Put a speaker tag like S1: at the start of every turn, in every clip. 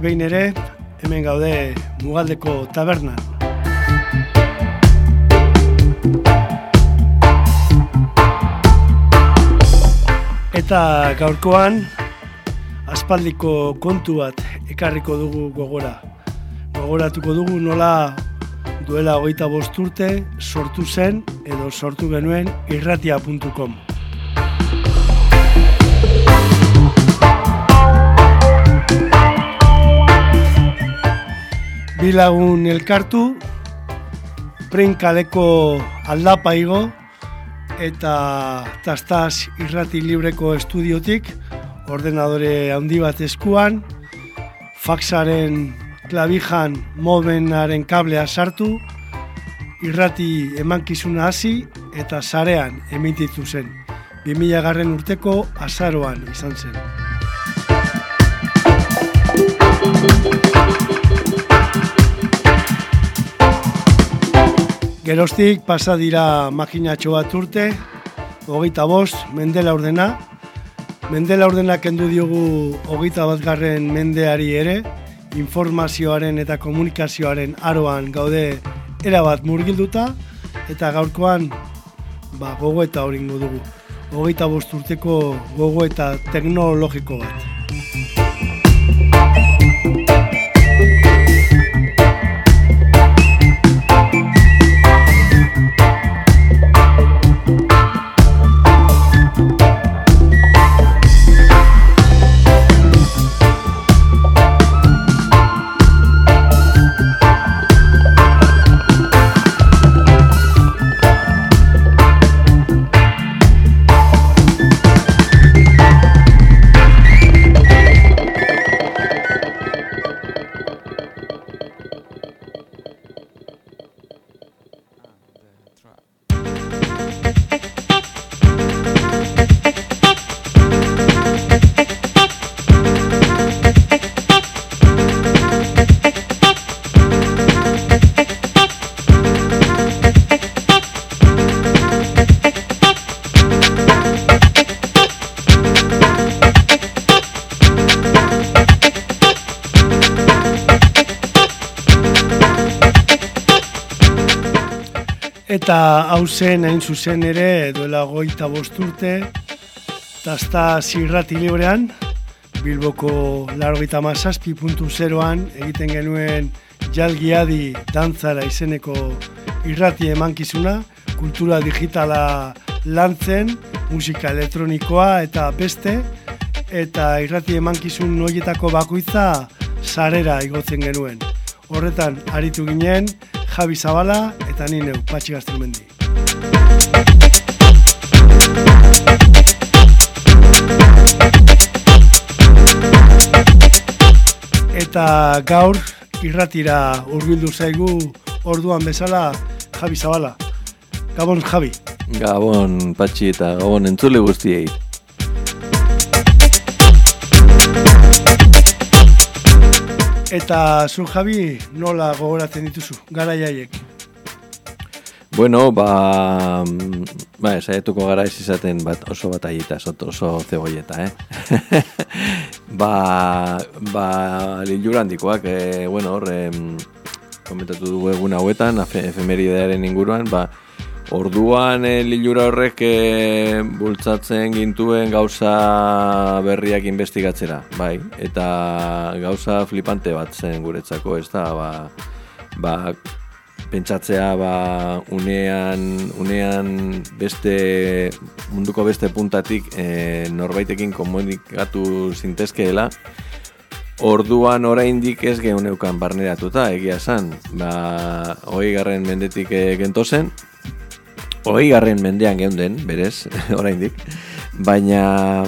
S1: beste behin ere, hemen gaude Mugaldeko taberna. Eta gaurkoan, aspaldiko kontu bat ekarriko dugu gogora. Gogoratuko dugu nola duela hogeita bosturte sortu zen edo sortu genuen irratia.com. bilagun elkartu, prinkaleko aldapa igo, eta tastaz irrati libreko estudiotik, ordenadore handi bat eskuan, faxaren klabijan mobenaren kablea sartu, irrati emankizuna hasi eta sarean emititu zen. 2000 garren urteko azaroan izan zen. Gerostik pasa dira makinatxo bat urte, hogeita bost, mendela ordena. Mendela ordena kendu diogu hogeita bat garren mendeari ere, informazioaren eta komunikazioaren aroan gaude erabat murgilduta, eta gaurkoan ba, gogo eta hori dugu. Hogeita bost urteko gogo eta teknologiko bat. Eta hau zen hain zuzen ere duela goita bosturte Tazta zirrati librean Bilboko largoita mazazpi puntu zeroan egiten genuen jalgiadi dantzara izeneko irrati emankizuna Kultura digitala lantzen, musika elektronikoa eta beste Eta irrati emankizun noietako bakoitza sarera igotzen genuen. Horretan aritu ginen, Javi Zabala eta ni neu, Patxi Gaztelmendi. Eta gaur irratira hurbildu zaigu orduan bezala Javi Zabala. Gabon Javi.
S2: Gabon Patxi eta Gabon entzule guztiei.
S1: Eta zu Javi nola gogoratzen dituzu, gara jaiek?
S2: Bueno, ba, ba esaietuko gara ez izaten bat oso bat aieta, oso zeboieta, eh? ba, ba, lilurandikoak, e, bueno, hor, komentatu dugu egun hauetan, efemeridearen inguruan, ba, Orduan e, lilura horrek e, bultzatzen gintuen gauza berriak investigatzera, bai, eta gauza flipante bat zen guretzako, ez da, ba, ba, pentsatzea ba, unean, unean beste munduko beste puntatik e, norbaitekin komunikatu zintezkeela Orduan oraindik ez geuneukan barneratuta egia san. Ba, hoi garren mendetik e, gentozen. Hoi garren mendean geunden, berez, oraindik. Baina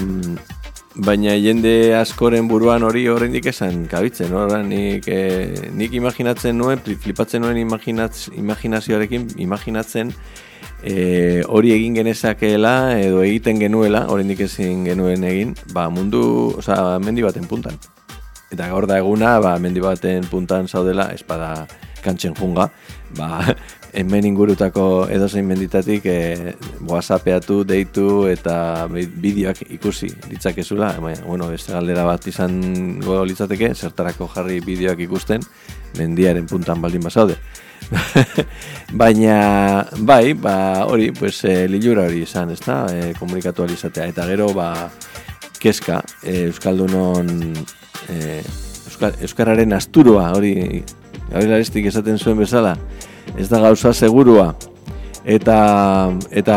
S2: baina jende askoren buruan hori oraindik esan kabitzen, ora nik e, nik imaginatzen nuen, flipatzen nuen imaginatz, imaginazioarekin imaginatzen e, hori egin genezakeela edo egiten genuela, oraindik ezin genuen egin, ba mundu, osea, mendi baten puntan. Eta gaur da eguna, ba mendi baten puntan zaudela, espada kantzen junga, ba, hemen ingurutako edozein menditatik e, whatsappeatu, deitu eta bideoak ikusi ditzakezula. Baina, bueno, beste galdera bat izan go litzateke, zertarako jarri bideoak ikusten, mendiaren puntan baldin basaude. Baina, bai, ba, hori, pues, e, lilura hori izan, ez da, e, komunikatu alizatea. Eta gero, ba, keska, e, Euskaldunon, e, Euskar, Euskararen asturua, hori, gabilaristik esaten zuen bezala, ez da gauza segurua eta eta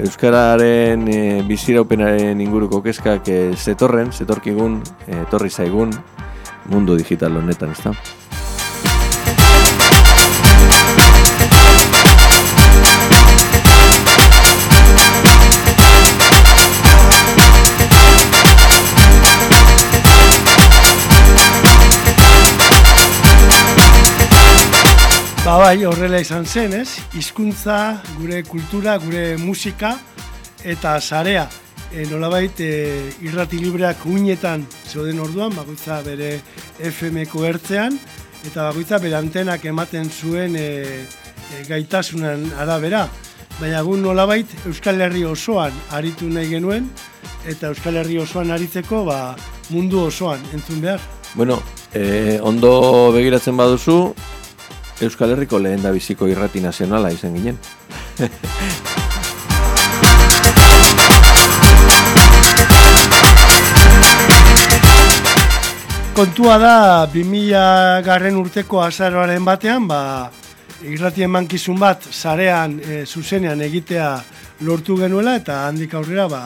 S2: euskararen e, biziraupenaren inguruko kezkak e, zetorren, zetorkigun, e, etorri zaigun mundu digital honetan, ezta?
S1: Ba bai, horrela izan zen, ez? Hizkuntza, gure kultura, gure musika eta sarea. E, nolabait, e, irrati libreak uinetan zeuden orduan, bakoitza bere FM-ko ertzean, eta bakoitza bere antenak ematen zuen e, e, gaitasunan arabera. Baina gun nolabait, Euskal Herri osoan aritu nahi genuen, eta Euskal Herri osoan aritzeko ba, mundu osoan entzun behar.
S2: Bueno, e, ondo begiratzen baduzu, Euskal Herriko lehen da biziko irrati nazionala izan ginen.
S1: Kontua da, 2000 garren urteko azaroaren batean, ba, irrati emankizun bat zarean, e, zuzenean egitea lortu genuela, eta handik aurrera, ba,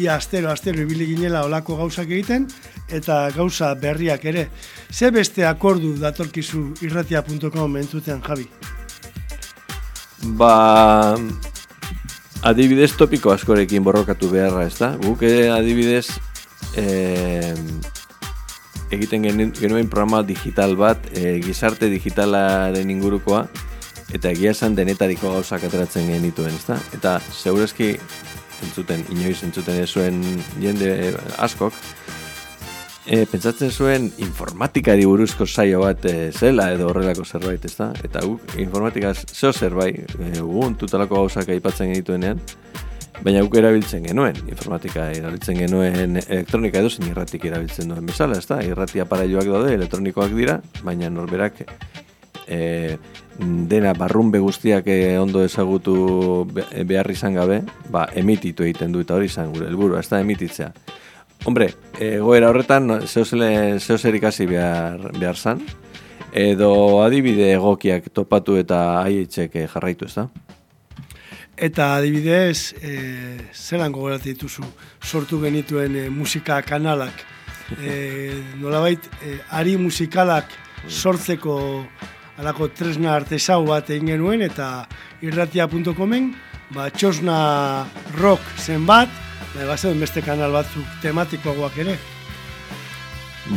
S1: ia astero, astero ibili ginela olako gauzak egiten, eta gauza berriak ere. Ze beste akordu datorkizu irratia.com entzuten, Javi?
S2: Ba, adibidez topiko askorekin borrokatu beharra, ez da? Guk eh, adibidez e, egiten genuen programa digital bat, e, gizarte digitalaren ingurukoa, eta egia esan denetariko gauzak ateratzen genituen, ez da? Eta segurazki entzuten, inoiz entzuten ez zuen jende askok, E, pentsatzen zuen informatikari buruzko saio bat e, zela edo horrelako zerbait, ezta? Eta guk informatikaz zeo zerbait, e, ugun tutalako gauzak aipatzen genituenean, baina guk erabiltzen genuen, informatika erabiltzen genuen elektronika edo zin irratik erabiltzen duen bezala, ezta? Irrati aparailoak daude, elektronikoak dira, baina norberak e, dena barrunbe guztiak ondo ezagutu behar izan gabe, ba, emititu egiten du eta hori izan gure helburu, ez da emititzea. Hombre, egoera horretan zeo zer ikasi behar, behar zan, edo adibide egokiak topatu eta aietxek jarraitu ez da?
S1: Eta adibidez, e, zelan gogorat dituzu sortu genituen e, musika kanalak. E, nolabait, e, ari musikalak sortzeko alako tresna artesau bat egin genuen eta irratia.comen ba, txosna rock zen Bai, ba, zeuden beste kanal batzuk tematikoagoak ere.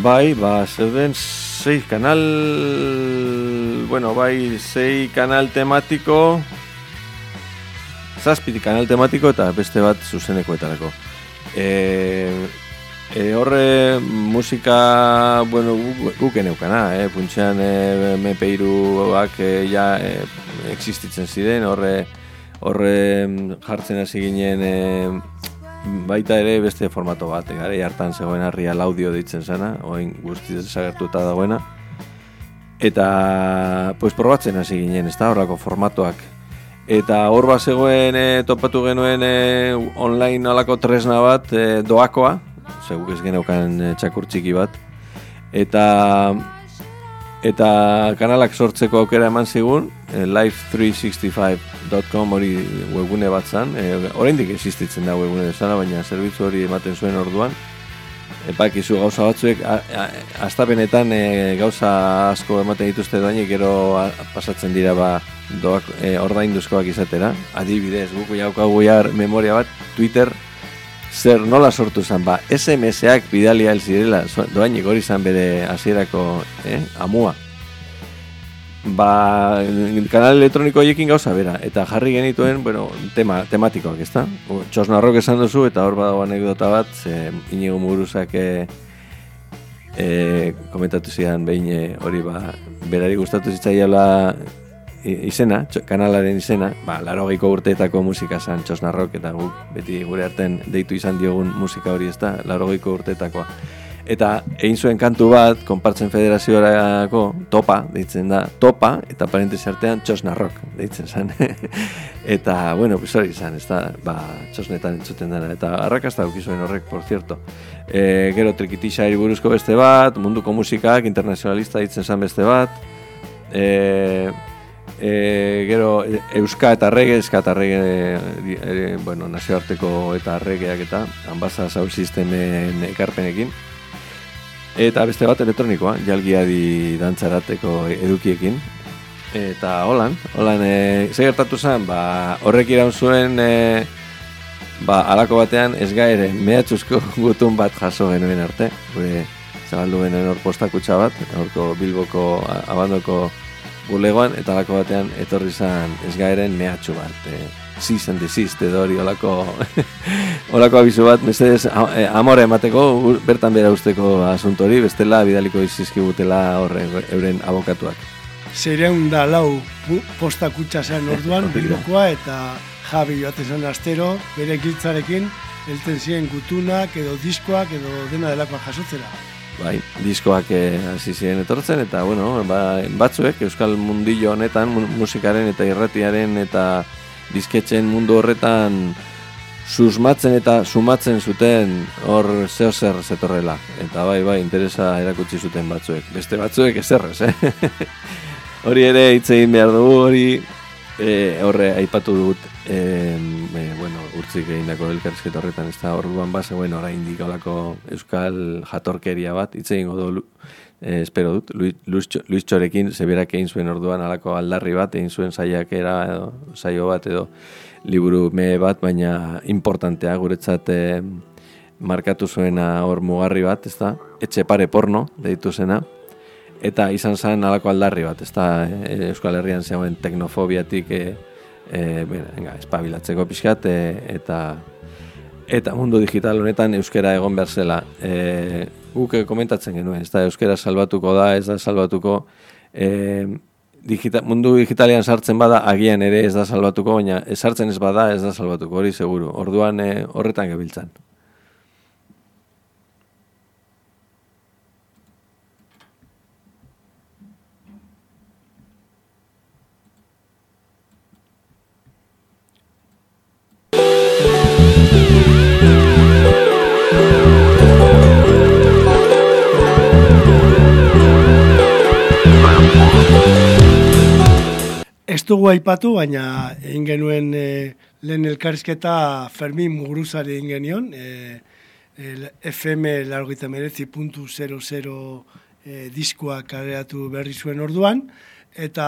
S2: Bai, ba, zeuden sei kanal... Bueno, bai, sei kanal tematiko... Zazpiti kanal tematiko eta beste bat zuzenekoetarako. E, e, horre musika, bueno, guk eneukana, eh? puntxean e, MP2ak e, ja e, existitzen ziren, horre, horre jartzen hasi ginen... E, baita ere beste formato bat, gare hartan zegoen harria laudio deitzen zena, oin guztiz desagertu eta dagoena. Eta, pues, probatzen hasi ginen, ez da horrako formatuak. Eta hor bat zegoen e, topatu genuen e, online alako tresna bat e, doakoa, zeguk ez geneukan e, txakur txiki bat. Eta eta kanalak sortzeko aukera eman zigun, live365.com hori webgune bat zan, e, oraindik existitzen da webgune bezala, baina zerbitzu hori ematen zuen orduan. Epak izu gauza batzuek, astapenetan e, gauza asko ematen dituzte doainik, gero pasatzen dira ba doak e, ordainduzkoak izatera. Adibidez, guku jaukagu memoria bat, Twitter, zer nola sortu zen, ba, SMS-ak bidalia el zirela, doainik hori zen bere hasierako eh, amua. Ba, kanal elektroniko horiekin gauza bera, eta jarri genituen, bueno, tema, tematikoak, ezta? Txosnarrok esan duzu, eta hor badago anekdota bat, ze inigo muguruzak e, e, komentatu zidan behin e, hori ba, berari gustatu zitzaiela izena, kanalaren izena, ba, laro urteetako musika zan txosnarrok, eta guk beti gure arten deitu izan diogun musika hori ez da, laro urteetakoa. Eta egin zuen kantu bat, konpartzen federazioarako, topa, deitzen da, topa, eta parentesi artean txosnarrok, deitzen zen. eta, bueno, pues hori izan, ez da, ba, txosnetan entzuten dara, eta arrakasta zuen horrek, por cierto. E, gero trikitisa buruzko beste bat, munduko musikak, internazionalista ditzen zen beste bat, e, e, gero euska eta rege, euska eta rege e, bueno, nazioarteko eta regeak eta ambaza sound sistemen ekarpenekin eta beste bat elektronikoa, jalgiadi dantzarateko edukiekin. Eta holan, holan e, ze gertatu zen, ba, horrek iraun zuen e, ba, alako batean ez gaire mehatxuzko gutun bat jaso genuen arte. Gure zabaldu genuen hor postakutsa bat, horko bilboko abandoko bulegoan, eta lako batean etorri zan ez gaeren mehatxu bat. E, Sis and desist edo hori olako, olako abizu bat, mesedez e, amore emateko, bertan bera usteko asuntori, bestela bidaliko izizkibutela horre euren abokatuak.
S1: Zereun da lau posta kutsa zen orduan, bilbokoa eta jabi joaten zen astero, bere giltzarekin, elten ziren gutunak edo diskoak edo dena delakoa jasotzera.
S2: Bai, diskoak eh, hasi ziren etortzen eta bueno, ba, batzuek euskal mundillo honetan musikaren eta irratiaren eta disketzen mundu horretan susmatzen eta sumatzen zuten hor zeo zer zetorrela. Eta bai, bai, interesa erakutsi zuten batzuek. Beste batzuek ezerrez, eh? hori ere hitz egin behar dugu, hori e, horre aipatu dut e, bueno, urtzik egin dako elkarrizketa horretan, ez da orduan base, bueno, orain olako euskal jatorkeria bat, hitz egin godo, e, espero dut, Luis, Luis Txorekin, zeberak egin zuen orduan alako aldarri bat, egin zuen saiakera edo, saio bat edo liburu me bat, baina importantea guretzat e, markatu zuena hor mugarri bat, ez da, etxe pare porno, deitu zena, eta izan zen alako aldarri bat, ez da, e, Euskal Herrian zegoen teknofobiatik e, e, venga, espabilatzeko pixkat, e, eta eta mundu digital honetan euskera egon behar zela. E, guk komentatzen genuen, ez da euskera salbatuko da, ez da salbatuko, e, mundu digitalean sartzen bada, agian ere ez da salbatuko, baina sartzen ez bada, ez da salbatuko, hori seguru. Orduan e, horretan gebiltzan.
S1: Dugu aipatu, baina egin genuen e, lehen elkarrizketa Fermin Muguruzari egin genion, e, e, FM largoita merezi puntu 00 e, diskoa kareatu berri zuen orduan, eta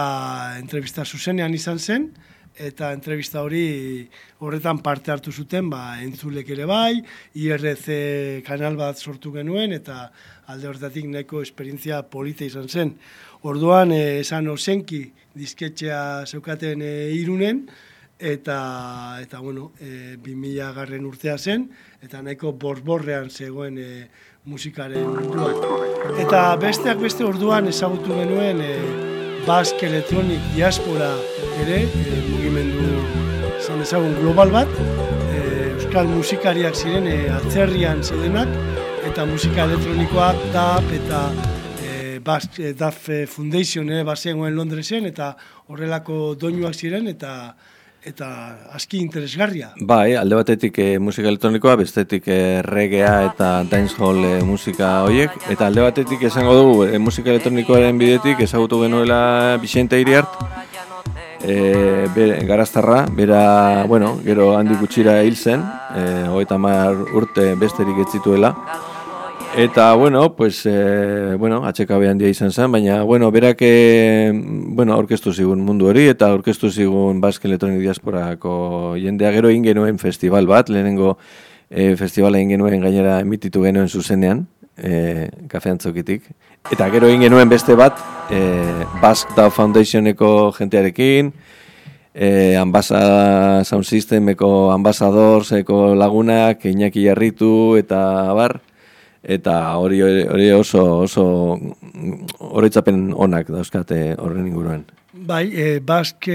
S1: entrevista zuzenean izan zen, eta entrevista hori horretan parte hartu zuten, ba, entzulek ere bai, IRC kanal bat sortu genuen, eta alde horretatik nahiko esperientzia polita izan zen. Orduan, eh, esan osenki disketxea zeukaten e, irunen, eta, eta bueno, e, 2000 garren urtea zen, eta nahiko borborrean zegoen e, musikaren munduan. Eta besteak beste orduan ezagutu genuen e, Bask Electronic Diaspora ere, e, mugimendu zan ezagun global bat, e, euskal musikariak ziren e, atzerrian zeudenak, eta musika elektronikoak, tap eta Basque eh, DAF Foundation ere bazegoen Londresen eta horrelako doinuak ziren eta eta aski interesgarria.
S2: Bai, alde batetik e, musika elektronikoa, bestetik e, reggaea eta dancehall e, musika horiek, eta alde batetik esango dugu e, musika elektronikoaren bidetik ezagutu genuela Vicente Iriart, e, bere, garaztarra, bera, bueno, gero handi gutxira hil zen, e, hogeita urte besterik ez zituela, Eta, bueno, pues, e, bueno, atxeka handia izan zen, baina, bueno, berak, e, bueno, orkestu zigun mundu hori, eta orkestu zigun Basque Electronic Diasporako jendea gero ingenuen festival bat, lehenengo e, festivala ingenuen gainera emititu genuen zuzenean, e, kafean zokitik. Eta gero ingenuen beste bat, e, Basque Da Foundationeko jentearekin, e, Ambasa Sound Systemeko ambasadorseko lagunak, Iñaki Jarritu, eta bar, eta hori hori oso oso horitzapen onak dauzkate horren inguruan.
S1: Bai, e, Baske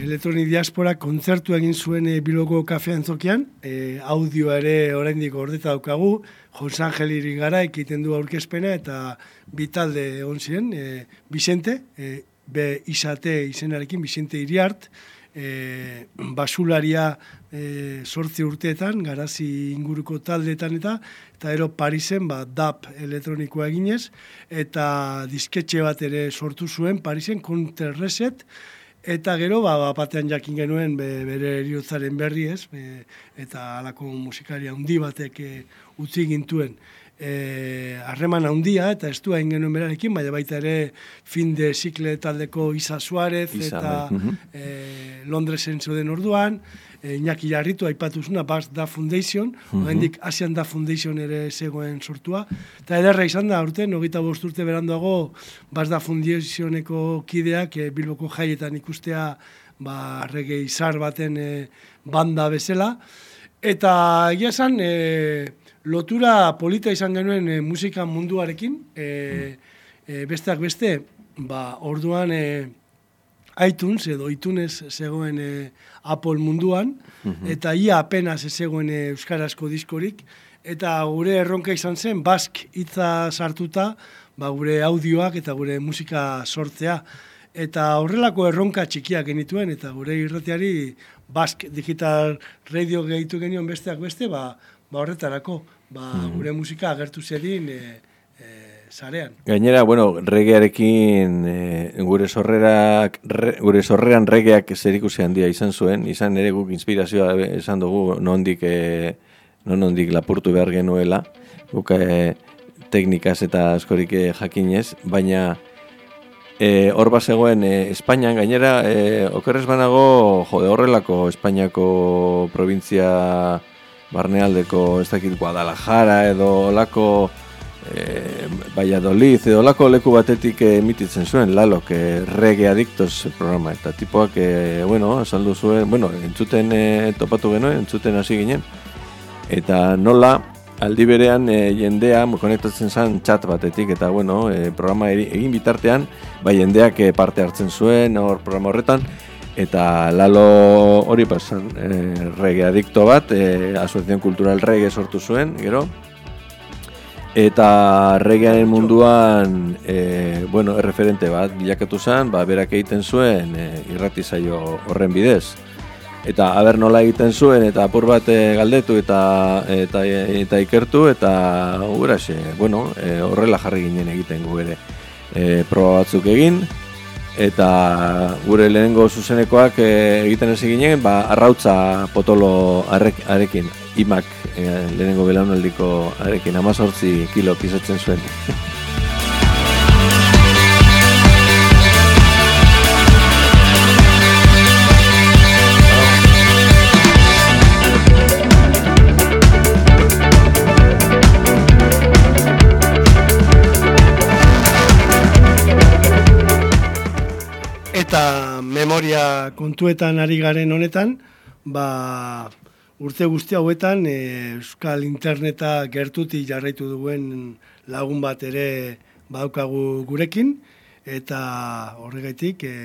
S1: Elektroni Diaspora kontzertu egin zuen e, Biloko kafean zokian, e, audioa ere oraindik gordeta daukagu, Jose Angel gara ekiten du aurkezpena eta bitalde egon ziren, e, Vicente, e, be izate izenarekin, Vicente Iriart, e, basularia e, sortzi urteetan, garazi inguruko taldeetan eta, eta ero Parisen ba, DAP elektronikoa eginez, eta disketxe bat ere sortu zuen Parisen, Counter-Reset, eta gero ba, ba, batean jakin genuen be, bere eriotzaren berri ez, eta alako musikaria handi batek e, utzi gintuen e, harreman handia eta du hain genuen berarekin, baina baita ere fin de zikle taldeko Isa Suarez eta e, Londresen zuden orduan, e, Iñaki Jarritu aipatu zuna, Bas Da Foundation, mm -hmm. Asian Da Foundation ere zegoen sortua, eta ederra izan da, urte, nogita bosturte beranduago, Bas Da Foundationeko kideak e, Bilboko jaietan ikustea, ba, rege izar baten e, banda bezala, eta egia esan, e, lotura polita izan genuen e, musika munduarekin, e, e, besteak beste, ba, orduan e, iTunes edo iTunes zegoen e, Apple munduan, mhm. eta ia apenas zegoen e, Euskarazko diskorik, eta gure erronka izan zen, bask hitza sartuta, ba, gure audioak eta gure musika sortzea. Eta horrelako erronka txikiak genituen, eta gure irratiari bask digital radio gehitu genion besteak beste, ba, ba horretarako ba, mm. gure musika agertu zedin e, e, zarean.
S2: Gainera, bueno, regearekin e, gure sorrerak, gure sorreran regeak zer handia izan zuen, izan ere guk inspirazioa esan dugu nondik, e, nondik lapurtu behar genuela, guk e, teknikaz eta askorik e, jakinez, baina e, hor bazegoen e, Espainian, gainera, e, okerrez banago, jode horrelako Espainiako provintzia barnealdeko ez dakit Guadalajara edo lako e, Valladolid edo lako leku batetik emititzen zuen lalok e, rege adiktos programa. Eta tipoak e, bueno, saldu zuen, bueno, entzuten e, topatu genuen, entzuten hasi ginen. Eta nola aldi berean e, jendea konektatzen zen chat batetik eta bueno, e, programa egin bitartean bai jendeak parte hartzen zuen hor programa horretan eta lalo hori pasan e, rege adikto bat, e, Asociación Cultural Rege sortu zuen, gero, eta regearen munduan e, bueno, erreferente bat bilakatu zen, ba, berak egiten zuen e, irrati zaio horren bidez. Eta haber nola egiten zuen eta apur bat galdetu eta eta, eta ikertu eta uraxe, bueno, e, horrela jarri ginen egiten gu ere. E, proba batzuk egin, eta gure lehenengo zuzenekoak e, egiten ez ginen, ba, arrautza potolo arrek, arekin, imak e, lehenengo belaunaldiko arekin, amazortzi kilo pisatzen zuen.
S1: kontuetan ari garen honetan, ba, urte guzti hauetan e, Euskal Interneta gertuti jarraitu duen lagun bat ere badaukagu gurekin, eta horregaitik e,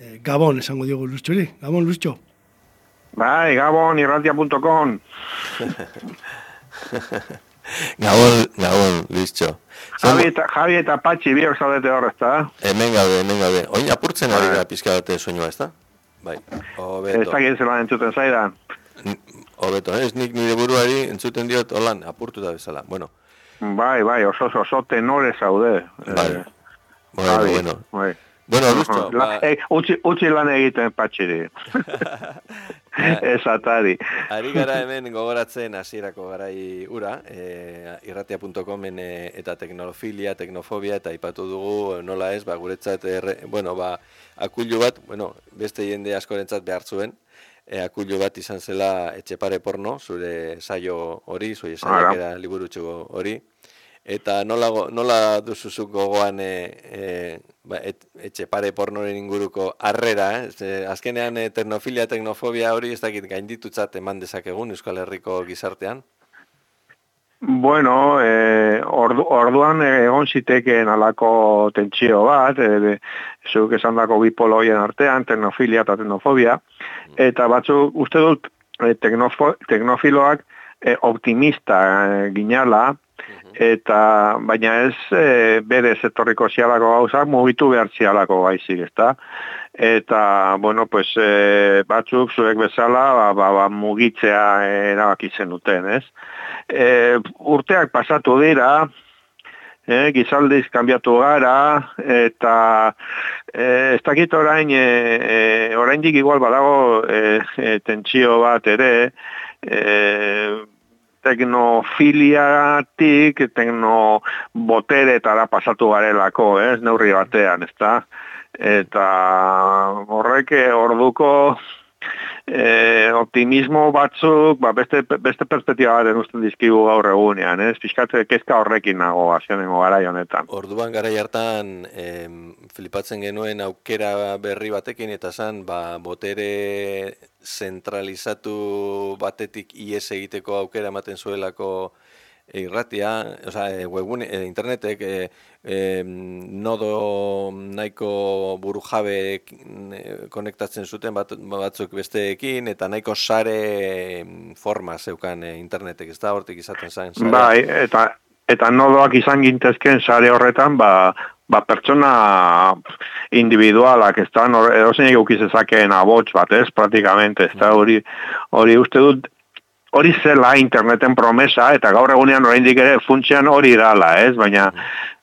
S1: e, Gabon esango diogu Luztxori. Gabon, Luztxo.
S3: Bai, Gabon, irratia.com.
S2: Gabon, Gabon, Luztxo.
S3: Javi eta, Javi eta Patxi biok zaudete hor, ezta?
S2: Hemen gabe, hemen gabe. Oin apurtzen ari gara pizka bate soinua, ezta? bai,
S3: Ez
S2: hobeto.
S3: dakit zelan entzuten zaidan.
S2: Hobeto, ez nik nire buruari entzuten diot holan apurtuta bezala. Bueno,
S3: Bai, bai, oso oso, oso tenore zaude.
S2: bai.
S3: Eh,
S2: Bueno,
S3: Javi,
S2: bueno.
S3: bai.
S2: Bueno.
S3: La,
S2: Ba,
S3: eh, utzi, utzi lan egiten patxiri. Ez atari.
S2: Ari gara hemen gogoratzen hasierako garai ura, e, irratia.comen e, eta teknolofilia, teknofobia, eta aipatu dugu nola ez, ba, guretzat, erre, bueno, ba, akulu bat, bueno, beste jende askorentzat behar zuen, e, akulu bat izan zela etxepare porno, zure saio hori, zure saiakera liburutxo hori, Eta nola, nola duzuzuk gogoan e, e, ba, et, etxe pare pornoren inguruko harrera, eh? Ze, azkenean e, teknofilia, teknofobia hori ez dakit gainditutzat eman dezakegun Euskal Herriko gizartean?
S3: Bueno, eh, ordu, orduan egon zitekeen alako tentsio bat, eh, zuk esan dako bipoloien artean, teknofilia eta teknofobia, eta batzuk uste dut eh, teknofo, teknofiloak eh, optimista eh, ginala, eta baina ez e, bere etorriko zialako gauzak mugitu behar zialako baizik, ezta? Eta, bueno, pues, e, batzuk zuek bezala ba, ba, ba, mugitzea erabakitzen duten, ez? E, urteak pasatu dira, e, gizaldiz kanbiatu gara, eta e, ez dakit orain, e, e, oraindik igual badago e, e, tentsio bat ere, e, teknofiliatik, tekno boteretara pasatu garelako, ez, neurri batean, ezta? Eta horrek orduko e, optimismo batzuk, ba, beste, beste perspektiba baten usten dizkigu gaur egunean, ez? Piskatze kezka horrekin nago azionengo gara honetan.
S2: Orduan gara hartan em, flipatzen genuen aukera berri batekin eta zan ba, botere zentralizatu batetik ies egiteko aukera ematen zuelako irratia, osea, e, webgune, e, internetek e, e, nodo nahiko burujabe e, konektatzen zuten bat, batzuk besteekin eta nahiko sare forma zeukan e, internetek, ez da hortik izaten zain sare.
S3: Bai, eta eta nodoak izan gintezken sare horretan, ba, ba pertsona individualak, ez da, edozein eukiz ezakeen abots bat, ez, praktikamente, ez da, hori, hori uste dut, hori zela interneten promesa, eta gaur egunean oraindik ere funtsian hori dala, ez, baina,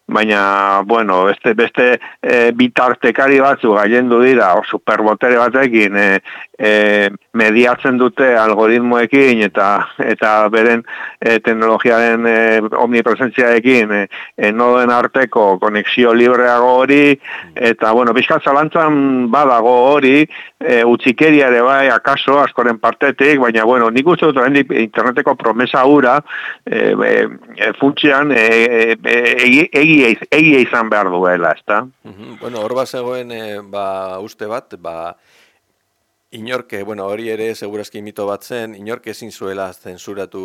S3: baina, bueno, beste, beste e, bitartekari batzu gailendu dira, o superbotere batekin, e, e, mediatzen dute algoritmoekin eta eta beren e, teknologiaren e, omnipresentziaekin e, e, noden arteko konexio libreago hori eta bueno, bizkat zalantzan badago hori e, utzikeria ere bai akaso askoren partetik, baina bueno, nik uste dut interneteko promesa hura e, e, funtsian e, e, egi, egia, egia izan behar duela, ezta?
S2: Mhm, Bueno, hor bat eh, ba, uste bat, ba, inorke, bueno, hori ere segurazki mito bat zen, inorke ezin zuela zensuratu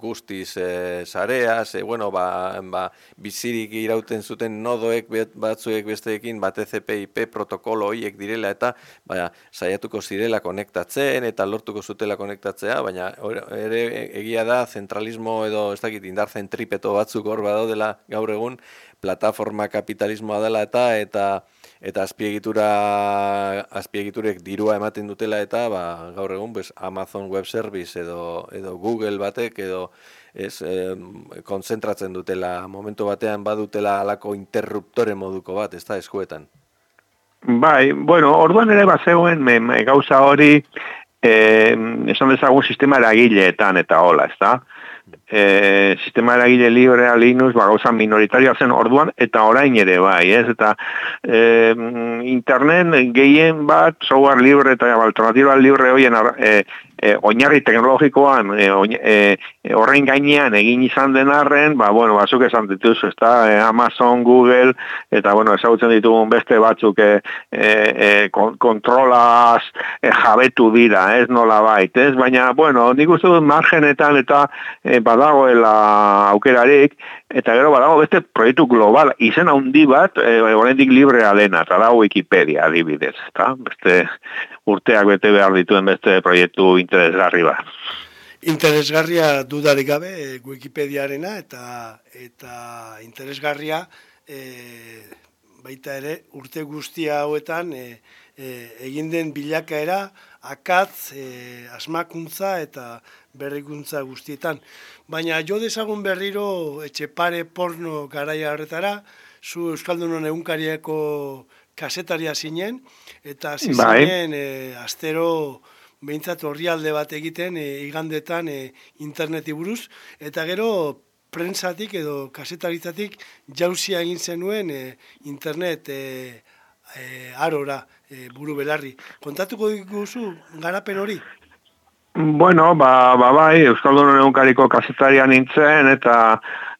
S2: guztiz e, sarea, ze, bueno, ba, ba, bizirik irauten zuten nodoek batzuek besteekin, bat TCP/IP protokolo horiek direla eta ba, saiatuko zirela konektatzen eta lortuko zutela konektatzea, baina ere egia da zentralismo edo ez dakit indar zentripeto batzuk hor badaudela gaur egun, plataforma kapitalismoa dela eta eta eta azpiegitura azpiegiturek dirua ematen dutela eta ba, gaur egun pues, Amazon Web Service edo edo Google batek edo ez eh, konzentratzen dutela momentu batean badutela halako interruptore moduko bat, ez da eskuetan.
S3: Bai, bueno, orduan ere bazegoen me, me, gauza hori eh, esan dezagun sistema eragileetan eta hola, ez da? E, sistema eragile librea Linux ba, gauza minoritaria zen orduan eta orain ere bai, ez? Eta e, internet gehien bat software libre eta alternatiba libre hoien e, e, oinarri teknologikoan e, oin, e, horren gainean egin izan den arren, ba, bueno, bazuk esan dituzu, ez da, e, Amazon, Google, eta, bueno, ezagutzen ditugun beste batzuk e, e, e, kon- kontrolaz e, jabetu dira, ez nola bait, ez? Baina, bueno, nik uste dut margenetan eta badagoela aukerarik, eta gero badago beste proiektu global, izen handi bat, e, oraindik librea dena, eta da Wikipedia adibidez, eta beste urteak bete behar dituen beste proiektu interesgarri bat.
S1: Interesgarria dudarik gabe eh, Wikipediarena eta eta interesgarria eh, baita ere urte guztia hauetan e, egin den bilakaera akatz, e, asmakuntza eta berrikuntza guztietan. Baina jo dezagun berriro etxepare porno garaia horretara, zu Euskaldunon egunkariako kasetaria zinen, eta hasi bai. zinen e, astero behintzat horri alde bat egiten e, igandetan e, interneti buruz, eta gero prentsatik edo kasetaritzatik jauzia egin zenuen e, internet e, e, arora e, buru belarri. Kontatuko diguzu garapen hori?
S3: Bueno, ba, ba bai, Euskaldun egunkariko kasetaria nintzen, eta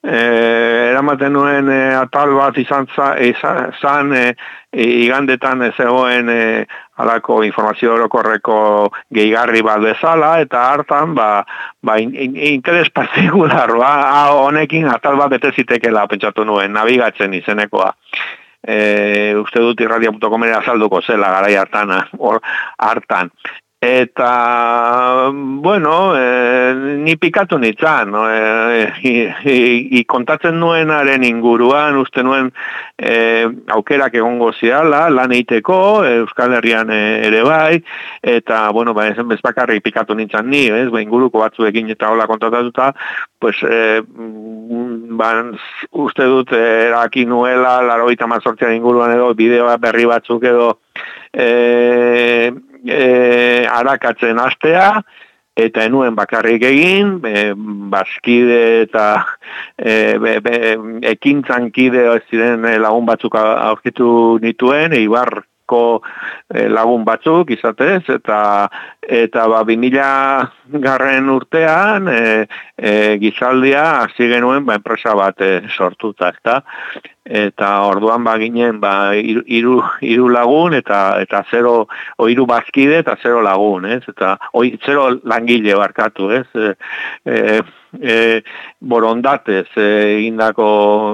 S3: e, eramaten nuen e, atal bat izan zan, e, e, igandetan zegoen e, alako informazio orokorreko gehigarri bat bezala, eta hartan, ba, ba in, in, interes partikular, ba, honekin atal bat bete zitekela, pentsatu nuen, nabigatzen izenekoa. E, uste dut irradia.com ere azalduko zela garai hartan, hartan. Eta, bueno, e, ni pikatu nitzan, no? e, kontatzen nuenaren inguruan, uste nuen e, aukerak egongo ziala, lan eiteko, Euskal Herrian ere bai, eta, bueno, ba, ezen bezbakarri pikatu nintzan ni, ez, ba, inguruko batzuekin eta hola kontatatuta, pues, e, ba, uste dut, eraki nuela, laro inguruan edo, bideoa berri batzuk edo, e, e, arakatzen astea, eta enuen bakarrik egin, e, baskide eta e, be, be, ekintzan kide ziren lagun batzuk aurkitu nituen, eibar e, lagun batzuk izatez eta eta ba 2000 garren urtean e, e, gizaldia hasi genuen ba enpresa bat e, sortuta ezta eta orduan ba ginen ba hiru hiru lagun eta eta zero o hiru bazkide eta zero lagun ez? Eta oi zero langile barkatu ez? E, e, e, borondatez e, egindako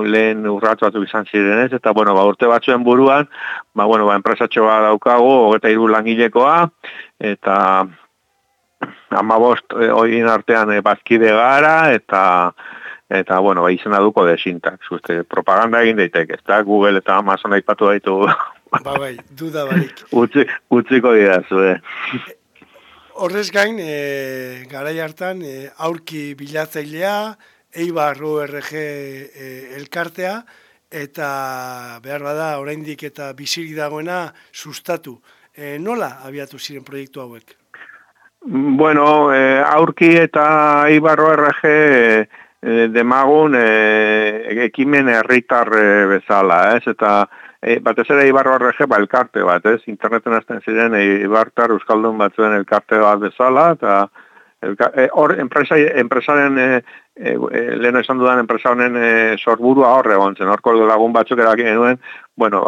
S3: lehen urratzu batzuk izan ziren ez, eta bueno, ba, urte batzuen buruan, ba, bueno, ba, enpresatxo bat daukagu, hogeta iru langilekoa, eta ama bost e, artean e, bazkide gara, eta eta bueno, ba, izena duko de sintak, uste, propaganda egin daiteke, ez da, Google eta Amazon aipatu daitu.
S1: Ba, bai, duda barik.
S3: Utsi, utziko dira, zue.
S1: Horrez gain, e, garai hartan, e, aurki bilatzailea, Eibar ORG e, elkartea, eta behar bada, oraindik eta bizirik dagoena sustatu. E, nola abiatu ziren proiektu hauek?
S3: Bueno, e, aurki eta Eibar ORG e, demagun e, ekimen herritar bezala, ez? Eta e, batez ere Ibarro RG ba elkarte bat, ez? Interneten hasten ziren e, Ibartar Euskaldun batzuen elkarte bat bezala, eta e, hor enpresa, enpresaren e, e, lehen esan dudan enpresa honen e, sorburua horre gontzen, horko lagun batzuk erak genuen, bueno,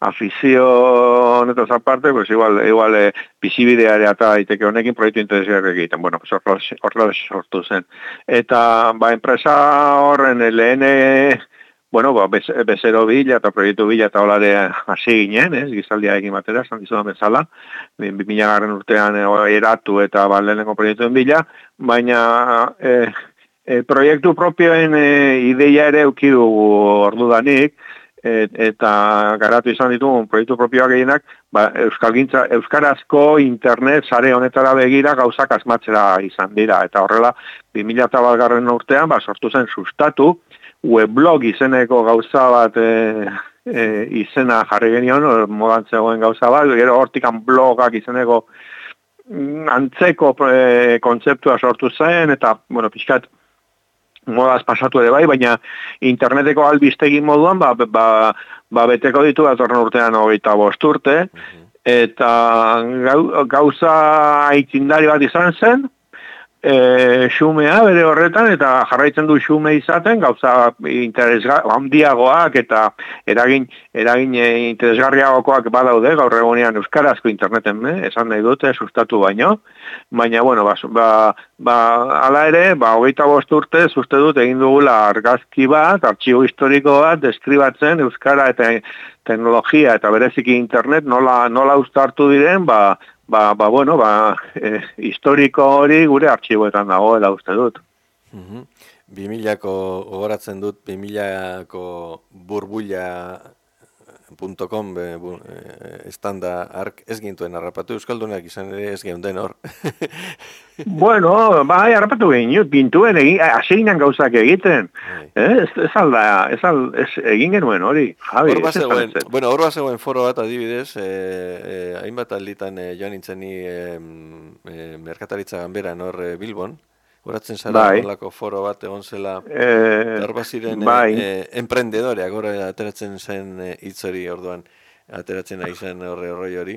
S3: afizio netos aparte, pues igual, igual e, bizibideare eta daiteke honekin proiektu interesgarri egiten, bueno, pues horrela sortu zen. Eta, ba, enpresa horren lehen bueno, ba, bezero bila eta proiektu bila eta holare hasi ginen, ez, gizaldia egin batera, esan dizudan bezala, garren urtean eratu eta ba, lehenengo proiektuen bila, baina e, e, proiektu propioen e, ideia ere eukidu ordudanik, et, eta garatu izan ditugun proiektu propioak gehienak, ba, Euskal Euskarazko internet sare honetara begira gauzak asmatzera izan dira, eta horrela, 2000 eta garren urtean, ba, sortu zen sustatu, weblog izeneko gauza bat e, e, izena jarri genion, modan zegoen gauza bat, gero hortikan blogak izeneko mm, antzeko e, kontzeptua sortu zen, eta, bueno, pixkat, modaz pasatu ere bai, baina interneteko albiztegi moduan, ba, ba, ba beteko ditu datorren urtean hogeita bost urte, mhm. eta gauza aitzindari bat izan zen, e, xumea bere horretan eta jarraitzen du xume izaten gauza interesga handiagoak eta eragin eragin e, interesgarriagokoak badaude gaur egunean euskarazko interneten me, esan nahi dute sustatu baino. Baina bueno ba, ba, ba ala ere ba 25 urte uste dut egin dugula argazki bat artxibo historiko bat deskribatzen euskara eta teknologia eta bereziki internet nola nola ustartu diren ba ba, ba bueno, ba, e, historiko hori gure artxiboetan dagoela uste dut.
S2: Mm 2000ko ogoratzen dut 2000ko burbuila .com be, bu, e, estanda ark ez gintuen harrapatu Euskaldunak izan ere ez geunden hor.
S3: bueno, bai, harrapatu ginen, gintuen, egin, gauzak egiten. Bai. Eh, ez, ez, alda, ez, al, ez egin genuen hori.
S2: Javi, hor bazegoen, bueno, hor bazegoen foro bat adibidez, e, e, hainbat alditan e, joan nintzen ni e, e, merkataritza ganberan hor e, Bilbon, Horatzen zara, bai. foro bat egon zela, e, ziren bai. e, emprendedoreak, horre ateratzen zen e, hitzori orduan, ateratzen nahi zen horre horre hori.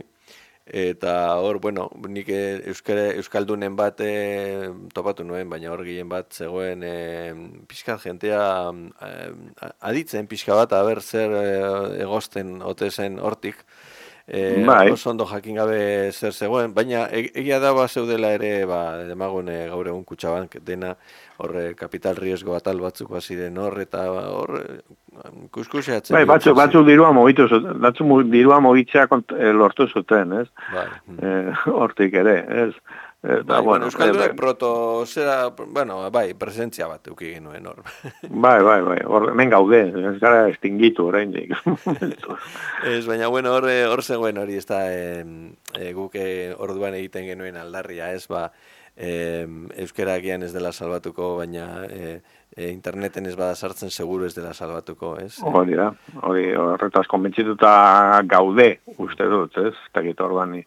S2: Eta hor, bueno, nik euskare, euskaldunen bat e, topatu nuen, baina hor gehien bat zegoen e, pixka jentea e, aditzen pixka bat, aber zer e, egosten ote zen hortik. E, bai. Oso ondo jakin gabe zer zegoen, baina e, egia da ba zeudela ere, ba, demagun e, gaur egun kutsabank dena, horre kapital riesgo atal batzuk hasi den hor, eta hor kuskuseatzen.
S3: Bai, batzuk, batzuk dirua mogitu zuten, batzuk dirua mogitzea e, lortu zuten, ez? Bai. E, hortik ere, ez?
S2: Eta, bai, bueno, Euskaldunek eh, proto, zera, bueno, bai, presentzia bat euki genuen hor.
S3: bai, bai, bai, hor, hemen gaude, ez gara estingitu orain dik.
S2: ez, baina, bueno, hor, hor zegoen hori, ez da, e, e, guk orduan egiten genuen aldarria, ez, ba, e, euskera gian ez dela salbatuko, baina e, e, interneten ez bada sartzen seguru ez dela salbatuko, ez?
S3: Hori da, hori horretaz konbentzituta gaude, uste dut, ez, eta orduan,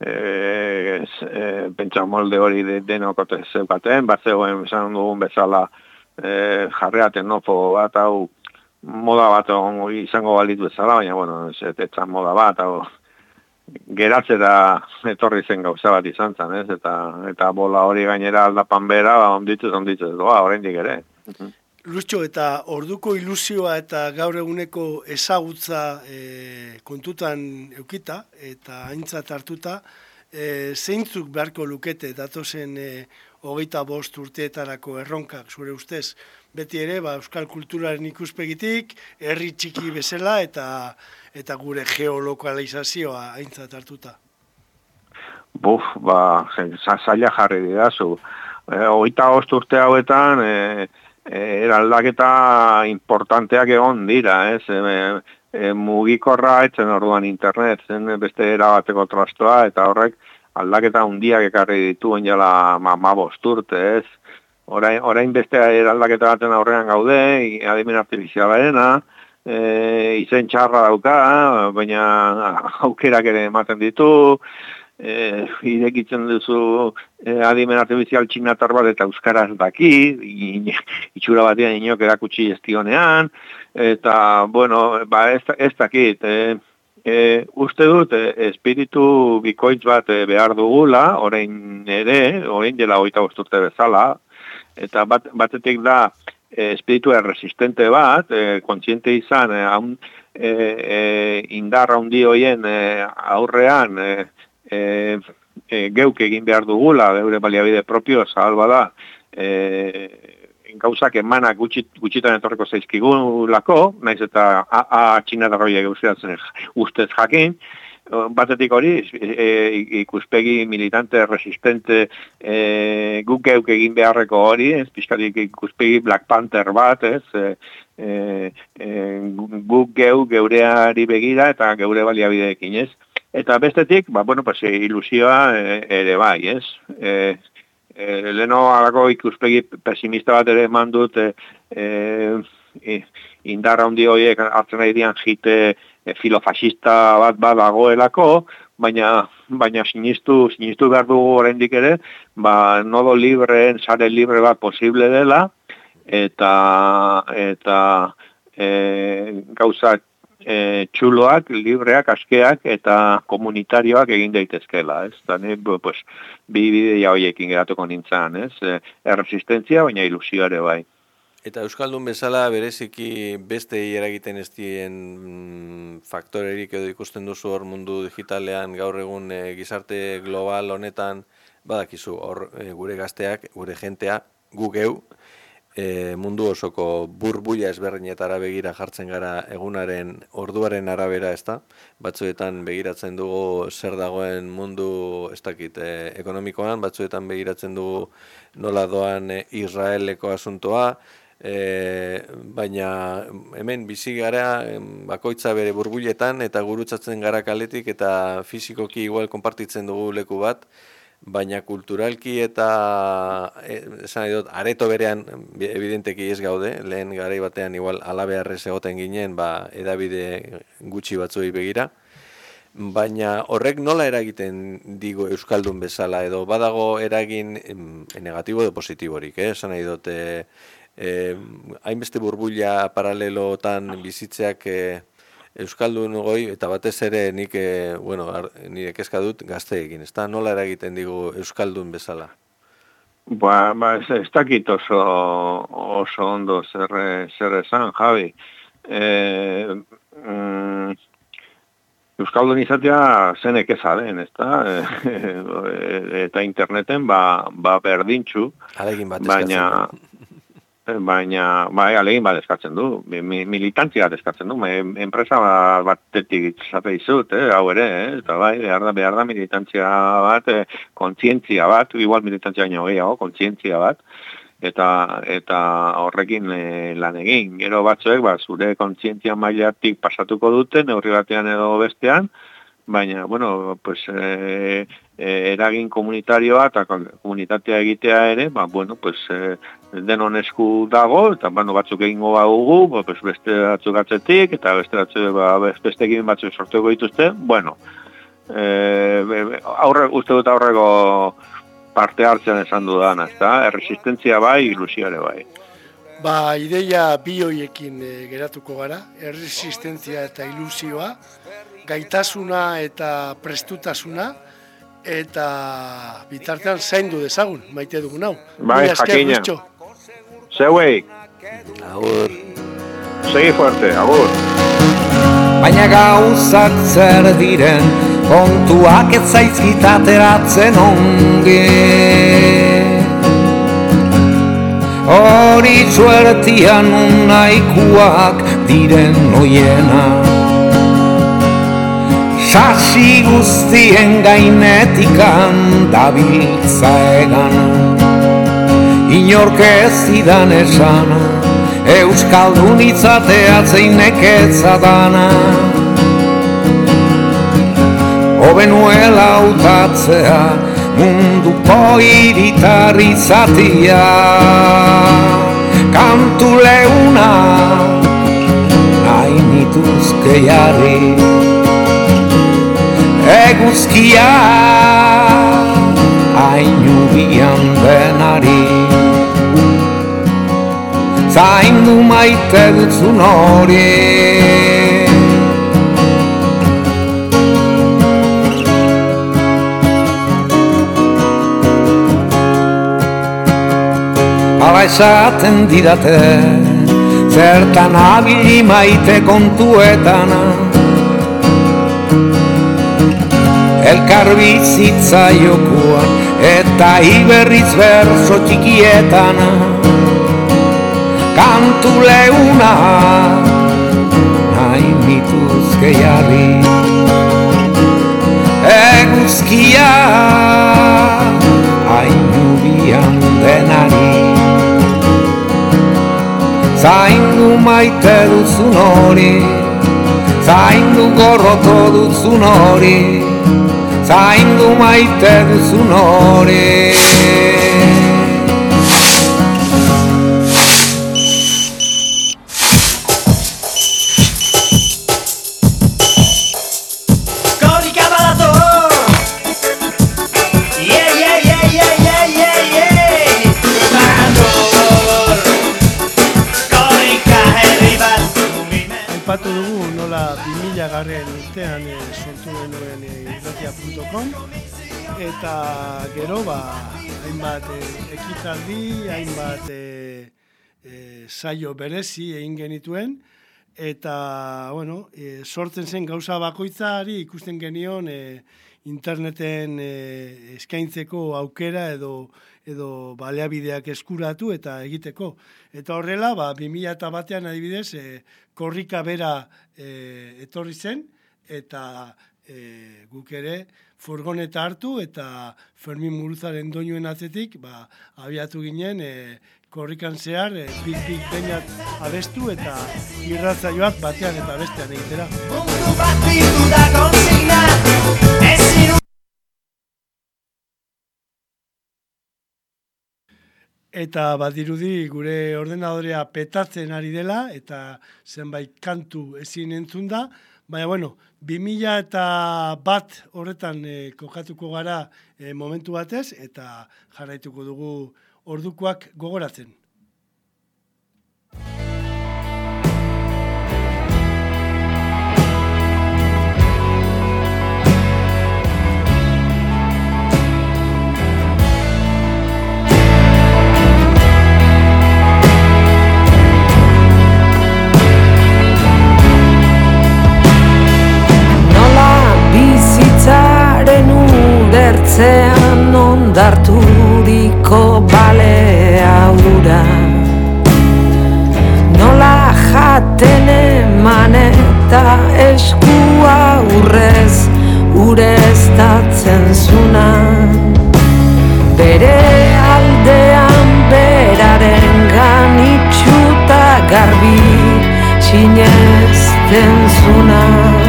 S3: eh, pentsa molde hori de, denokote zeukaten, bat zegoen esan dugun bezala eh, jarreaten nofo bat hau moda bat izango balitu bezala, baina bueno, ez moda bat hau geratzera etorri zen gauza bat izan zen, ez? Eta, eta bola hori gainera aldapan bera, ondituz, ondituz, doa, oraindik ere.
S1: Luztxo, eta orduko ilusioa eta gaur eguneko ezagutza e, kontutan eukita eta haintzat hartuta, e, zeintzuk beharko lukete datozen e, hogeita bost urteetarako erronkak, zure ustez, beti ere, ba, euskal kulturaren ikuspegitik, herri txiki bezala eta eta gure geolokalizazioa haintzat hartuta.
S3: Buf, ba, zaila jarri dira, zu. E, bost urte hauetan, e, Eh, eraldaketa importanteak egon dira, ez? E, e, mugikorra etzen orduan internet, zen beste erabateko trastoa, eta horrek aldaketa handiak ekarri ditu jala ma, ma bosturte, ez? Orain, orain beste eraldaketa baten aurrean gaude, adimen artifizialarena, e, izen txarra dauka, baina aukerak ere ematen ditu, eh irekitzen duzu eh, adimen artifizial txinatar bat eta euskaraz daki, itxura batean inok erakutsi estionean, eta, bueno, ba, ez, ez dakit, eh, e, uste dut, e, espiritu bikoitz bat e, behar dugula, orain ere, orain dela oita usturte bezala, eta bat, batetik da, e, espiritu erresistente bat, e, kontziente izan, e, haun, e, e, indarra hoien e, aurrean, e, e, e, geuk egin behar dugula, beure baliabide propio, zahalba da, e, gauzak emanak gutxit, gutxitan etorreko zaizkigulako, naiz eta a, a txina darroia ustez jakin, batetik hori, e, ikuspegi militante, resistente, e, guk geuk egin beharreko hori, ez pixkatik ikuspegi Black Panther bat, ez, e, e, e guk geu geureari begira eta geure baliabideekin, ez. Eta bestetik, ba, bueno, pues, ilusioa e, ere bai, ez? E, e, leno alako ikuspegi pesimista bat ere eman dut e, e, indarra hundi horiek hartzen nahi dian jite filofasista bat badagoelako, baina baina sinistu, sinistu behar dugu oraindik ere, ba, nodo libreen, sare libre bat posible dela, eta eta e, gauzak e, txuloak, libreak, askeak eta komunitarioak egin daitezkela, ez? Da ni pues bi bidea hoiekin geratuko nintzan, ez? E, erresistentzia baina ilusioare bai.
S2: Eta Euskaldun bezala bereziki beste eragiten ez dien mm, faktorerik edo ikusten duzu hor mundu digitalean gaur egun e, gizarte global honetan badakizu hor e, gure gazteak, gure jentea, gu geu, e, mundu osoko burbuia ezberdinetara begira jartzen gara egunaren orduaren arabera, ezta? Batzuetan begiratzen dugu zer dagoen mundu, ez dakit, e, ekonomikoan, batzuetan begiratzen dugu nola doan e, Israeleko asuntoa, E, baina hemen bizi gara bakoitza bere burbuletan eta gurutzatzen gara kaletik eta fizikoki igual konpartitzen dugu leku bat, baina kulturalki eta e, esan dut, areto berean evidenteki ez gaude, lehen garai batean igual alabearrez egoten ginen, ba, edabide gutxi batzuei begira, baina horrek nola eragiten digo Euskaldun bezala, edo badago eragin negatibo edo positiborik, eh? esan nahi dut, eh, hainbeste burbuila paralelotan bizitzeak eh, Euskaldun goi, eta batez ere nik, eh, bueno, ar, nire kezka dut gazteekin, ez da nola eragiten digu Euskaldun bezala?
S3: Ba, ba ez, ez dakit oso, oso ondo zer, zer esan, Javi. E, mm, Euskaldun izatea zenek ezaren, ez da? eta interneten ba, ba berdintxu.
S2: Alegin bat
S3: baina, baina bai alegin bat eskatzen du, militantzia bat eskatzen du, enpresa batetik zape izut, eh, hau ere, eh, eta bai, behar da, behar da militantzia bat, eh, kontzientzia bat, igual militantzia baino gehiago, kontzientzia bat, eta eta horrekin e, lan egin. Gero batzuek, ba, zure kontzientzia mailatik pasatuko dute, neurri batean edo bestean, baina, bueno, pues, e, eragin komunitarioa eta komunitatea egitea ere, ba, bueno, pues, e, denon esku dago, eta bano batzuk egingo badugu, ba, pues, beste batzuk atzetik, eta beste batzuk, ba, beste egin batzuk sortuko dituzte, bueno, e, aurre, uste dut aurreko parte hartzen esan dudana, ezta? Erresistentzia bai, ilusiare bai.
S1: Ba, ideia bioiekin e, geratuko gara, erresistentzia eta ilusioa, gaitasuna eta prestutasuna, eta bitartean zaindu dezagun, maite dugun hau.
S3: Bai, jakina. Zeuei.
S2: Agur.
S3: Segi fuerte, agur.
S4: Baina gauzak zer diren, kontuak ez zaizkit ateratzen onge. Hori txuertian unaikuak diren oiena. Sasi guztien gainetikan dabiltza egan inork ez idan esan. Euskaldun itzatea zeinek dana. Obenuela utatzea munduko iritar izatia. Kantu leuna nahi nituzke jarri. Eguzkia hainu bian denari zaindu maite dutzun hori. Hala esaten didate Zertan abili maite kontuetan Elkar bizitza jokuan Eta iberriz berzo txikietan kantu leuna nahi mituzke jarri. Eguzkia hainu bian denari. Zaindu maite duzun hori zaindu gorroto duzun hori zaindu maite duzun hori
S1: eta gero ba hainbat e, ekitaldi, hainbat e, e, saio berezi egin genituen. Eta bueno, e, sortzen zen gauza bakoitzari ikusten genion e, interneten e, eskaintzeko aukera edo edo baleabideak eskuratu eta egiteko. Eta horrela, ba, 2000 eta batean adibidez, e, korrika bera e, etorri zen, eta e, guk ere furgoneta hartu eta Fermin Muruzaren doinuen atzetik ba, abiatu ginen e, korrikan zehar e, big big bainat abestu eta irratzaioak batean eta bestean egitera. Eta badirudi gure ordenadorea petatzen ari dela eta zenbait kantu ezin entzun da, Baina, bueno, 2000 eta bat horretan e, kokatuko gara e, momentu batez, eta jarraituko dugu ordukoak gogoratzen.
S5: Ondarturiko balea ura Nola jaten eman eta eskua urrez ureztatzen zuna. Bere aldean beraren ganitxuta garbi sinezten zuna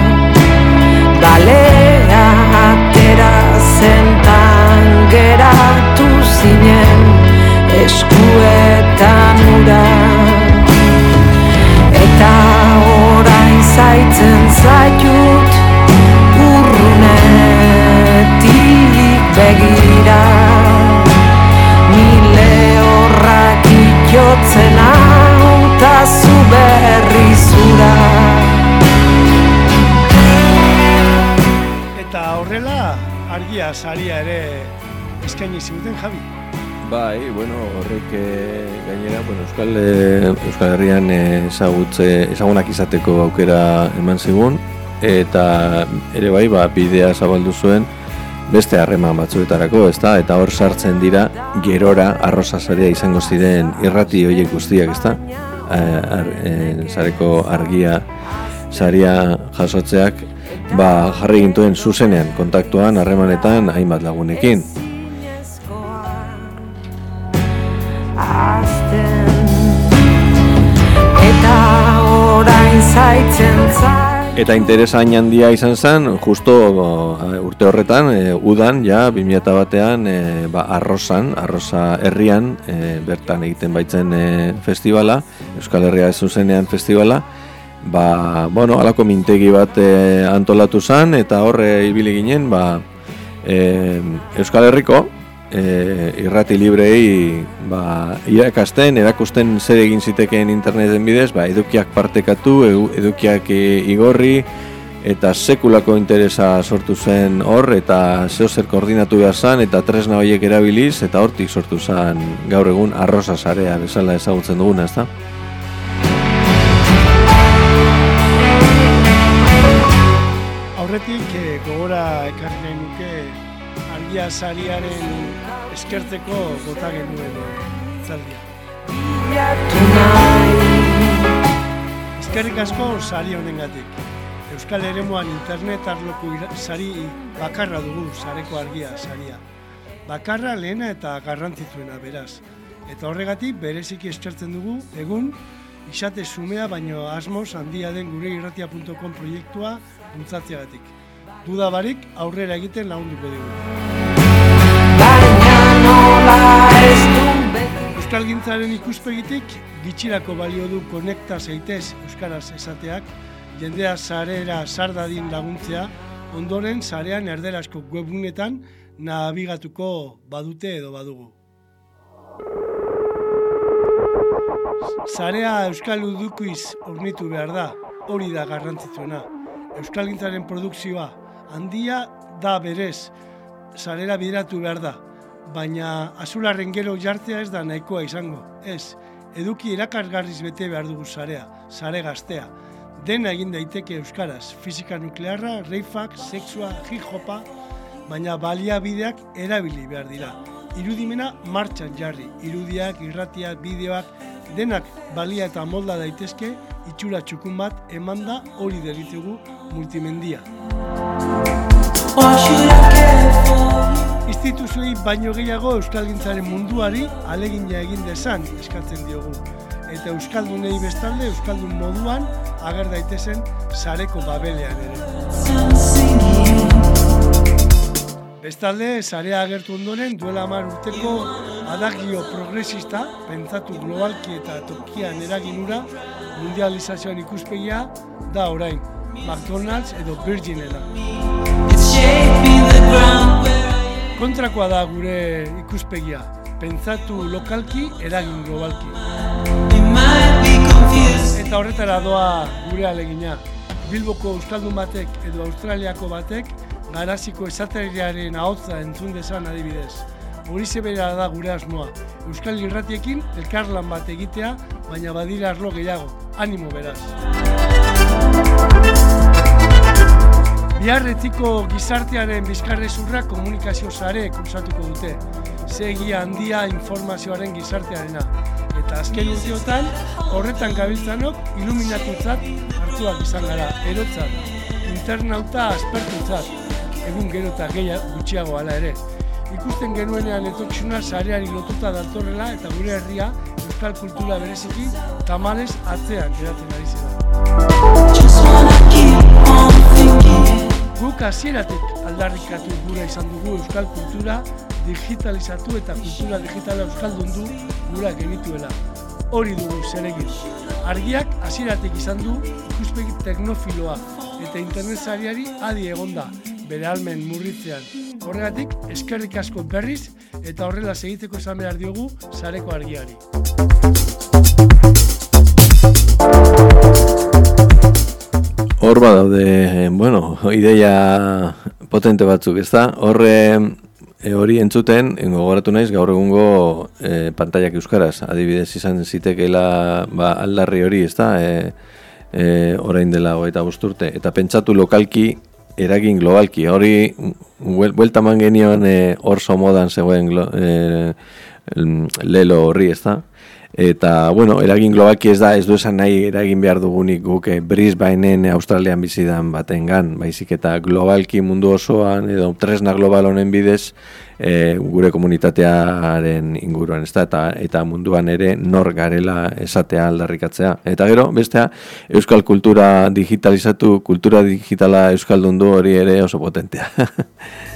S5: eskuetan ura. Eta orain zaitzen zaitut urrunetik begira. Mile horrak itotzen hau eta zu berri zura.
S1: Eta horrela, argia saria ere eskaini zuten Javi.
S2: Bai, bueno, horrek e, gainera, bueno, Euskal, e, Euskal Herrian e, ezagutze, ezagunak izateko aukera eman zigun, eta ere bai, ba, bidea zabaldu zuen beste harreman batzuetarako, ezta? Eta hor sartzen dira gerora arroza saria izango ziren irrati horiek guztiak, ezta? E, ar, zareko argia saria jasotzeak ba, jarri gintuen zuzenean kontaktuan harremanetan hainbat lagunekin. Eta interesa handia izan zen, justo urte horretan, e, udan, ja, 2000 batean, e, ba, arrozan, arroza herrian, e, bertan egiten baitzen e, festivala, Euskal Herria ez zuzenean festivala, ba, bueno, alako mintegi bat e, antolatu zen, eta horre ibili ginen, ba, e, Euskal Herriko, e, irrati librei ba, irakasten, erakusten zer egin zitekeen interneten bidez, ba, edukiak partekatu, edukiak igorri, eta sekulako interesa sortu zen hor, eta zeo zer koordinatu behar zen, eta tresna horiek erabiliz, eta hortik sortu zen gaur egun arroza zarea bezala ezagutzen duguna, ez da?
S1: aurretik e, gogora ekarri nahi nuke argia sariaren eskertzeko gota genuen zaldia. Eskerrik asko sari honengatik. Euskal Eremuan internet arloko sari bakarra dugu sareko argia saria. Bakarra lehena eta garrantzitzuena beraz. Eta horregatik bereziki eskertzen dugu egun isate sumea baino asmoz handia den gure irratia.com proiektua bultzatzeagatik. Duda barik aurrera egiten lagunduko dugu. Euskal Gintzaren ikuspegitik, gitxirako balio du konekta zeitez Euskaraz esateak, jendea sarera sardadin laguntzea, ondoren sarean erderasko webunetan nabigatuko badute edo badugu. Zarea Euskal Udukuiz ornitu behar da, hori da garrantzitzuena. Euskal Gintzaren produkzioa handia da berez, zarera bideratu behar da, baina azularren gero jartzea ez da nahikoa izango. Ez, eduki erakargarriz bete behar dugu zarea, zare gaztea. Dena egin daiteke Euskaraz, fizika nuklearra, reifak, sexua, hip-hopa, baina baliabideak erabili behar dira. Irudimena martxan jarri, irudiak, irratiak, bideoak, denak balia eta molda daitezke itxura txukun bat emanda hori delitugu multimendia. Instituzioei baino gehiago euskalgintzaren munduari alegina egin desan eskatzen diogu. Eta euskaldunei bestalde euskaldun moduan ager daitezen sareko babelean ere. Bestalde, sarea agertu ondoren duela hamar urteko adagio progresista, pentsatu globalki eta tokian eraginura, mundializazioan ikuspegia da orain, McDonald's edo Virginena. Kontrakoa da gure ikuspegia, pentsatu lokalki, eragin globalki. Eta horretara doa gure alegina. Bilboko Euskaldun batek edo Australiako batek garaziko esateriaren ahotza entzun desan adibidez. Hori zebera da gure asmoa. Euskal Irratiekin elkarlan bat egitea, baina badira arlo gehiago. Animo beraz. Biarretiko gizartearen bizkarrezurra komunikazio sare kursatuko dute. Segia handia informazioaren gizartearena. Eta azken urteotan, horretan gabiltzanok iluminatutzat hartuak izan gara, erotzat, internauta aspertutzat, egun gero eta gehiago gutxiago hala ere. Ikusten genuenean etorkizuna sareari lotuta datorrela eta gure herria euskal kultura bereziki tamales atzean geratzen ari zela. Guk hasieratik aldarrikatu gura izan dugu euskal kultura digitalizatu eta kultura digitala euskaldun du gura genituela. Hori dugu zeregin. Argiak hasieratik izan du ikuspegi teknofiloa eta internet adi egonda bere almen murritzean. Horregatik, eskerrik asko berriz eta horrela segiteko esan behar diogu sareko argiari.
S2: Hor daude, bueno, ideia potente batzuk, ez da? Horre e, hori entzuten, gogoratu naiz, gaur egungo e, pantaiak euskaraz, adibidez izan zitekeela ba, aldarri hori, ez da? E, e, orain dela eta bosturte, eta pentsatu lokalki eragin globalki. Hori, buelta man genioan e, orso modan zegoen e, lelo horri, ez da? Eta, bueno, eragin globalki ez da, ez du esan nahi eragin behar dugunik guk e, Brisbaneen Australian bizidan baten gan, baizik eta globalki mundu osoan, edo tresna global honen bidez, e, gure komunitatearen inguruan, ez da, eta, eta munduan ere nor garela esatea aldarrikatzea. Eta gero, bestea, euskal kultura digitalizatu, kultura digitala euskaldundu hori ere oso potentea.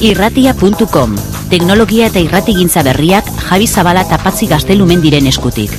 S6: irratia.com Teknologia eta irratigintza berriak Javi Zabala tapatzi gaztelumen diren eskutik.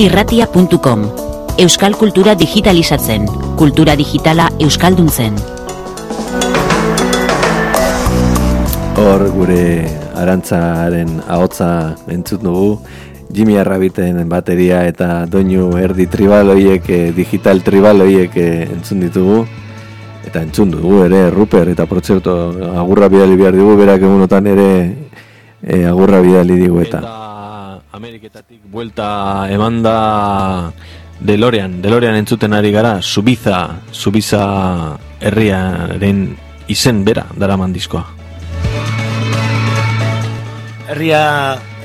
S6: irratia.com Euskal kultura digitalizatzen, kultura digitala euskalduntzen.
S2: Hor gure arantzaren ahotza entzut dugu, Jimmy Arrabiten bateria eta doinu erdi tribaloiek, eh, digital tribaloiek eh, entzun ditugu. Eta entzun dugu ere, Ruper, eta portzerto, agurra bidali behar dugu, berak egunotan ere eh, agurra bidali digu eta.
S7: Buelta emanda Delorean, Delorean entzuten ari gara, Subiza, Subiza herriaren izen bera daraman diskoa.
S1: Herria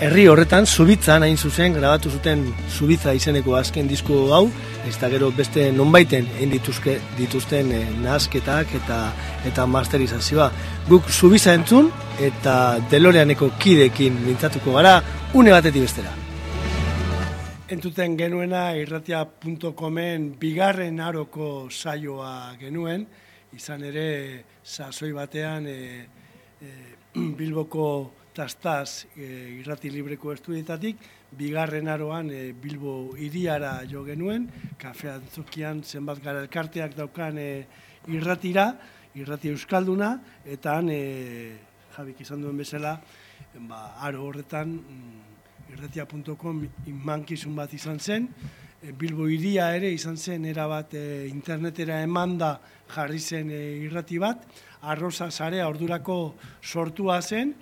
S1: herri horretan Subitzan hain zuzen grabatu zuten Subiza izeneko azken disko hau, ez da gero beste nonbaiten egin dituzke dituzten eh, nahasketak eta eta masterizazioa. Guk Subiza entzun eta Deloreaneko kidekin mintzatuko gara une batetik bestera. Entuten genuena irratia.comen bigarren aroko saioa genuen, izan ere sasoi batean e, e, Bilboko tastaz e, irrati libreko estudietatik, bigarren aroan e, Bilbo iriara jo genuen, kafe antzokian zenbat gara elkarteak daukan e, irratira, irrati euskalduna, eta han, e, jabik izan duen bezala, ba, aro horretan, mm, irratia.com inmankizun bat izan zen, e, Bilbo iria ere izan zen erabat e, internetera emanda jarri zen e, irrati bat, arroza zarea ordurako sortua zen,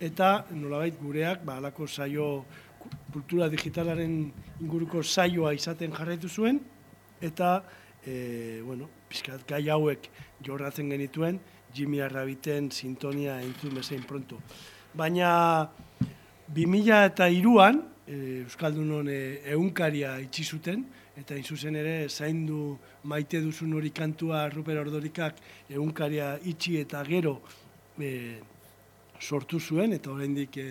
S1: eta nolabait gureak, ba, alako saio kultura digitalaren inguruko saioa izaten jarraitu zuen, eta, e, bueno, pizkat gai hauek jorratzen genituen, Jimmy Arrabiten sintonia entzun bezain pronto. Baina, 2000 eta iruan, e, Euskaldunon eunkaria itxi zuten, eta zuzen ere zaindu maite duzun hori kantua Ruper Ordorikak eunkaria itxi eta gero e, sortu zuen, eta oraindik e,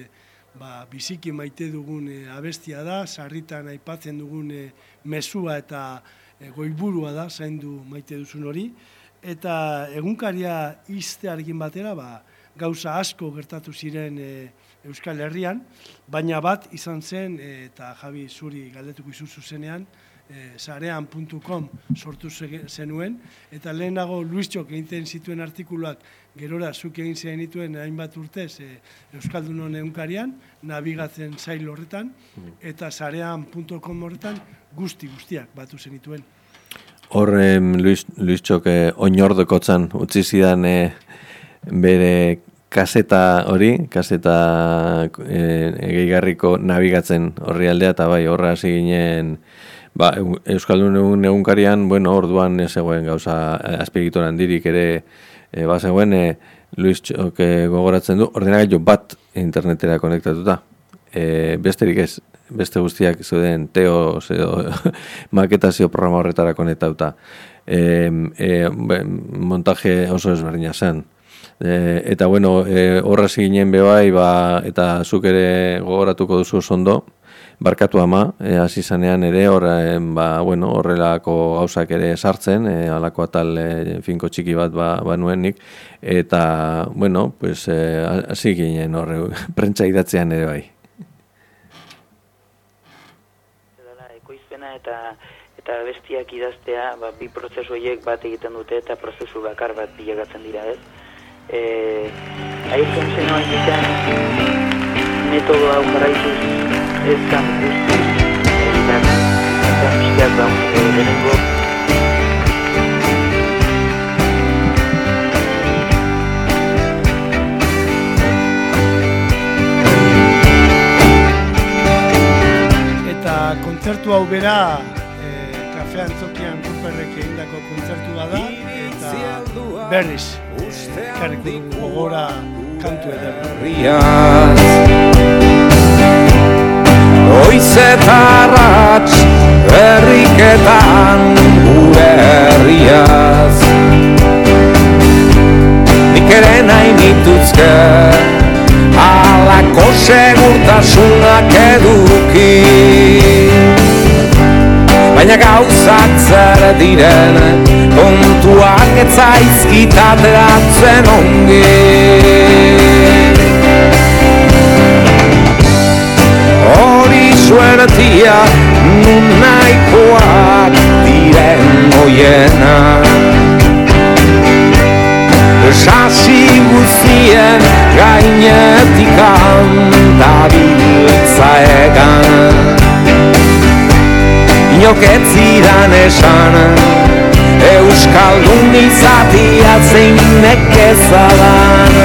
S1: ba, biziki maite dugun e, abestia da, sarritan aipatzen dugun e, mesua eta e, goiburua da, zaindu maite duzun hori, eta egunkaria iztearekin batera, ba, gauza asko gertatu ziren e, Euskal Herrian, baina bat izan zen, e, eta Javi Zuri galdetuko izuzu zenean, e, sortu zenuen, eta lehenago Luistxok egiten zituen artikuluak gerora zuk egin zen dituen hainbat urtez e, Euskaldunon eunkarian, nabigatzen zail horretan, eta zarean.com horretan guzti guztiak batu zenituen.
S2: Hor, Luis, Luis Txok, eh, oinordokotzan, utzi zidan eh, bere kaseta hori, kaseta eh, egeigarriko nabigatzen horri aldea, eta bai, horra hasi ginen, ba, Euskaldun egun egunkarian, bueno, orduan ez zegoen gauza azpigitoran dirik ere, e, ba, zegoen, e, Luis Txok gogoratzen du, ordenagailu bat internetera konektatuta. E, besterik ez, beste guztiak zuden teo edo maketazio programa horretara konektauta. E, e, montaje oso ezberdina zen. E, eta bueno, e, horra ziginen bebai, ba, eta zuk ere gogoratuko duzu ondo, barkatu ama, e, hasi zanean ere, horre, ba, bueno, horrelako gauzak ere sartzen, e, alako atal e, finko txiki bat ba, ba nuenik, eta, bueno, pues, e, hasi ginen horre, prentsa idatzean ere bai.
S8: eta eta bestiak idaztea, ba, bi prozesu horiek bat egiten dute eta prozesu bakar bat bilagatzen dira, ez? Eh, aitzen zenoa egiten metodo hau jarraituz ez zan guzti egiten eta pixkiak da lehenengo
S1: kontzertu hau bera e, kafe antzokian ruperrek egindako kontzertu da eta berriz karriko gogora kantu ederra
S4: Oiz eta ratz berriketan gure herriaz. Nik ere nahi nituzke Alako segurtasunak eduki Baina gauzak zer diren Kontuak etzaizkitat eratzen ongi. Hori suertia nun nahikoak diren oienak Sasi guzien gainetik handabiltza egan Inok ez zidan esan Euskaldun izatia zein nekezadan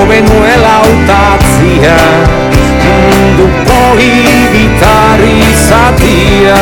S4: Obe nuela utatzia Munduko hibitar izatia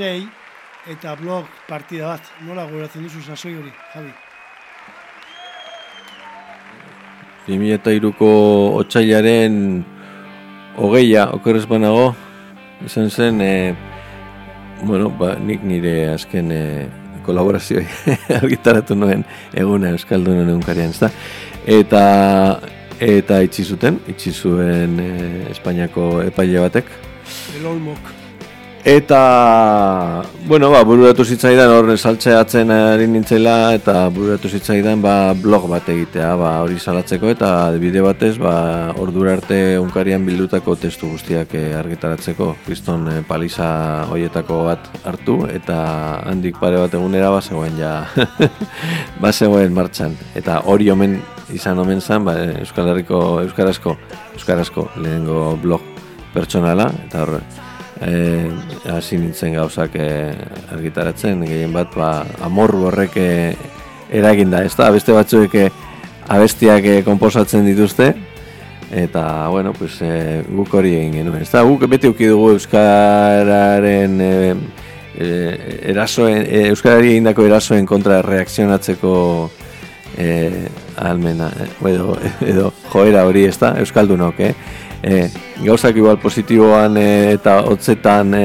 S1: 2006, eta blog partida bat, nola goratzen duzu sasoi hori, Javi?
S2: 2003ko otsailaren hogeia, okerrez banago, izan zen, e, bueno, ba, nik nire azken e, kolaborazio argitaratu nuen eguna Euskaldunen egunkarian, ezta? Eta eta itxi zuten, itxi zuen e, Espainiako epaile batek.
S1: El Olmok.
S2: Eta, bueno, ba, bururatu zitzaidan horren saltzeatzen ari nintzela eta bururatu zitzaidan ba, blog bat egitea ba, hori salatzeko eta bide batez ba, ordura arte unkarian bildutako testu guztiak eh, argitaratzeko kriston eh, paliza hoietako bat hartu eta handik pare bat egunera ba, zegoen ja ba, zegoen martxan. Eta hori omen izan omen zan ba, Euskal Herriko Euskarazko Euskarazko lehenengo blog pertsonala eta horre eh, hasi nintzen gauzak eh, argitaratzen, gehien bat ba, amor horrek eh, eraginda, ez da, beste batzuek eh, abestiak eh, konposatzen dituzte, eta, bueno, pues, eh, guk hori egin genuen, ez da, guk beti uki dugu Euskararen eh, eh, erasoen, eh, Euskarari egindako erasoen kontra reakzionatzeko eh, almena, edo, edo joera hori, ez da, Euskaldunok, eh? E, gauzak igual positiboan e, eta hotzetan e,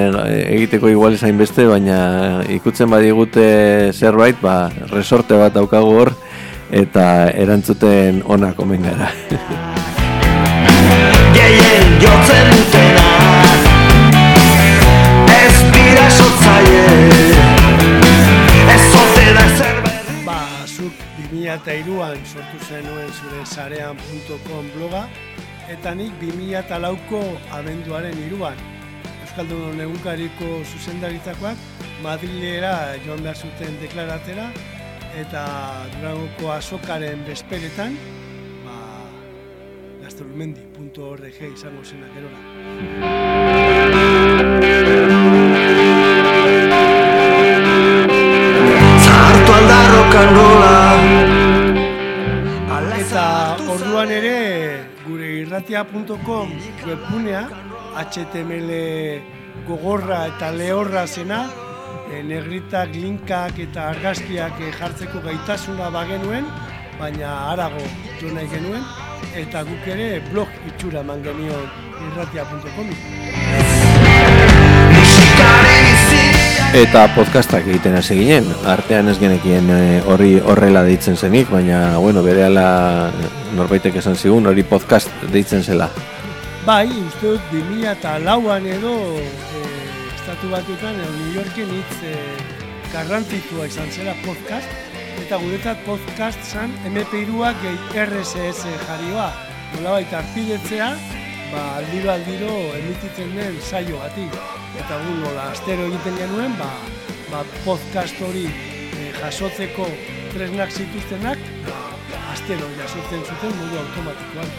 S2: egiteko igual ezain beste, baina ikutzen badigute zerbait, ba, resorte bat daukagu hor, eta erantzuten onak omen gara.
S9: Gehien jotzen dutena Ez dira sotzaile Ez zote da zer berri
S1: Ba, zuk 2002an sortu zenuen zure sarean.com bloga, eta nik 2004ko abenduaren iruan. Euskaldun egunkariko zuzendaritzakoak Madrilera joan behar zuten deklaratera, eta Durangoko azokaren bezperetan, ba, gastronomendi.org izango zena gerora. irratia.com webgunea HTML gogorra eta lehorra zena. E, negritak, linkak eta argazkiak eh, jartzeko gaitasuna bagenuen, baina harago jo nahi genuen, eta guk ere blog itxura eman genion irratia.com.
S2: Eta podcastak egiten hasi ginen, artean ez genekien horri horrela deitzen zenik, baina, bueno, berehala norbaitek esan zigun, hori podcast deitzen zela.
S1: Bai, uste dut 2000 eta lauan edo e, estatu batuetan, e, New Yorken hitz e, garrantzitsua izan zela podcast, eta guretzat podcast zan MP2ak gehi RSS jarioa, nolabait arpidetzea, ba, aldiro aldiro emititzen den saio batik. Eta gu nola astero egiten genuen, ba, ba podcast hori e, jasotzeko tresnak zituztenak, ba, astero jasotzen zuten modu automatikoan.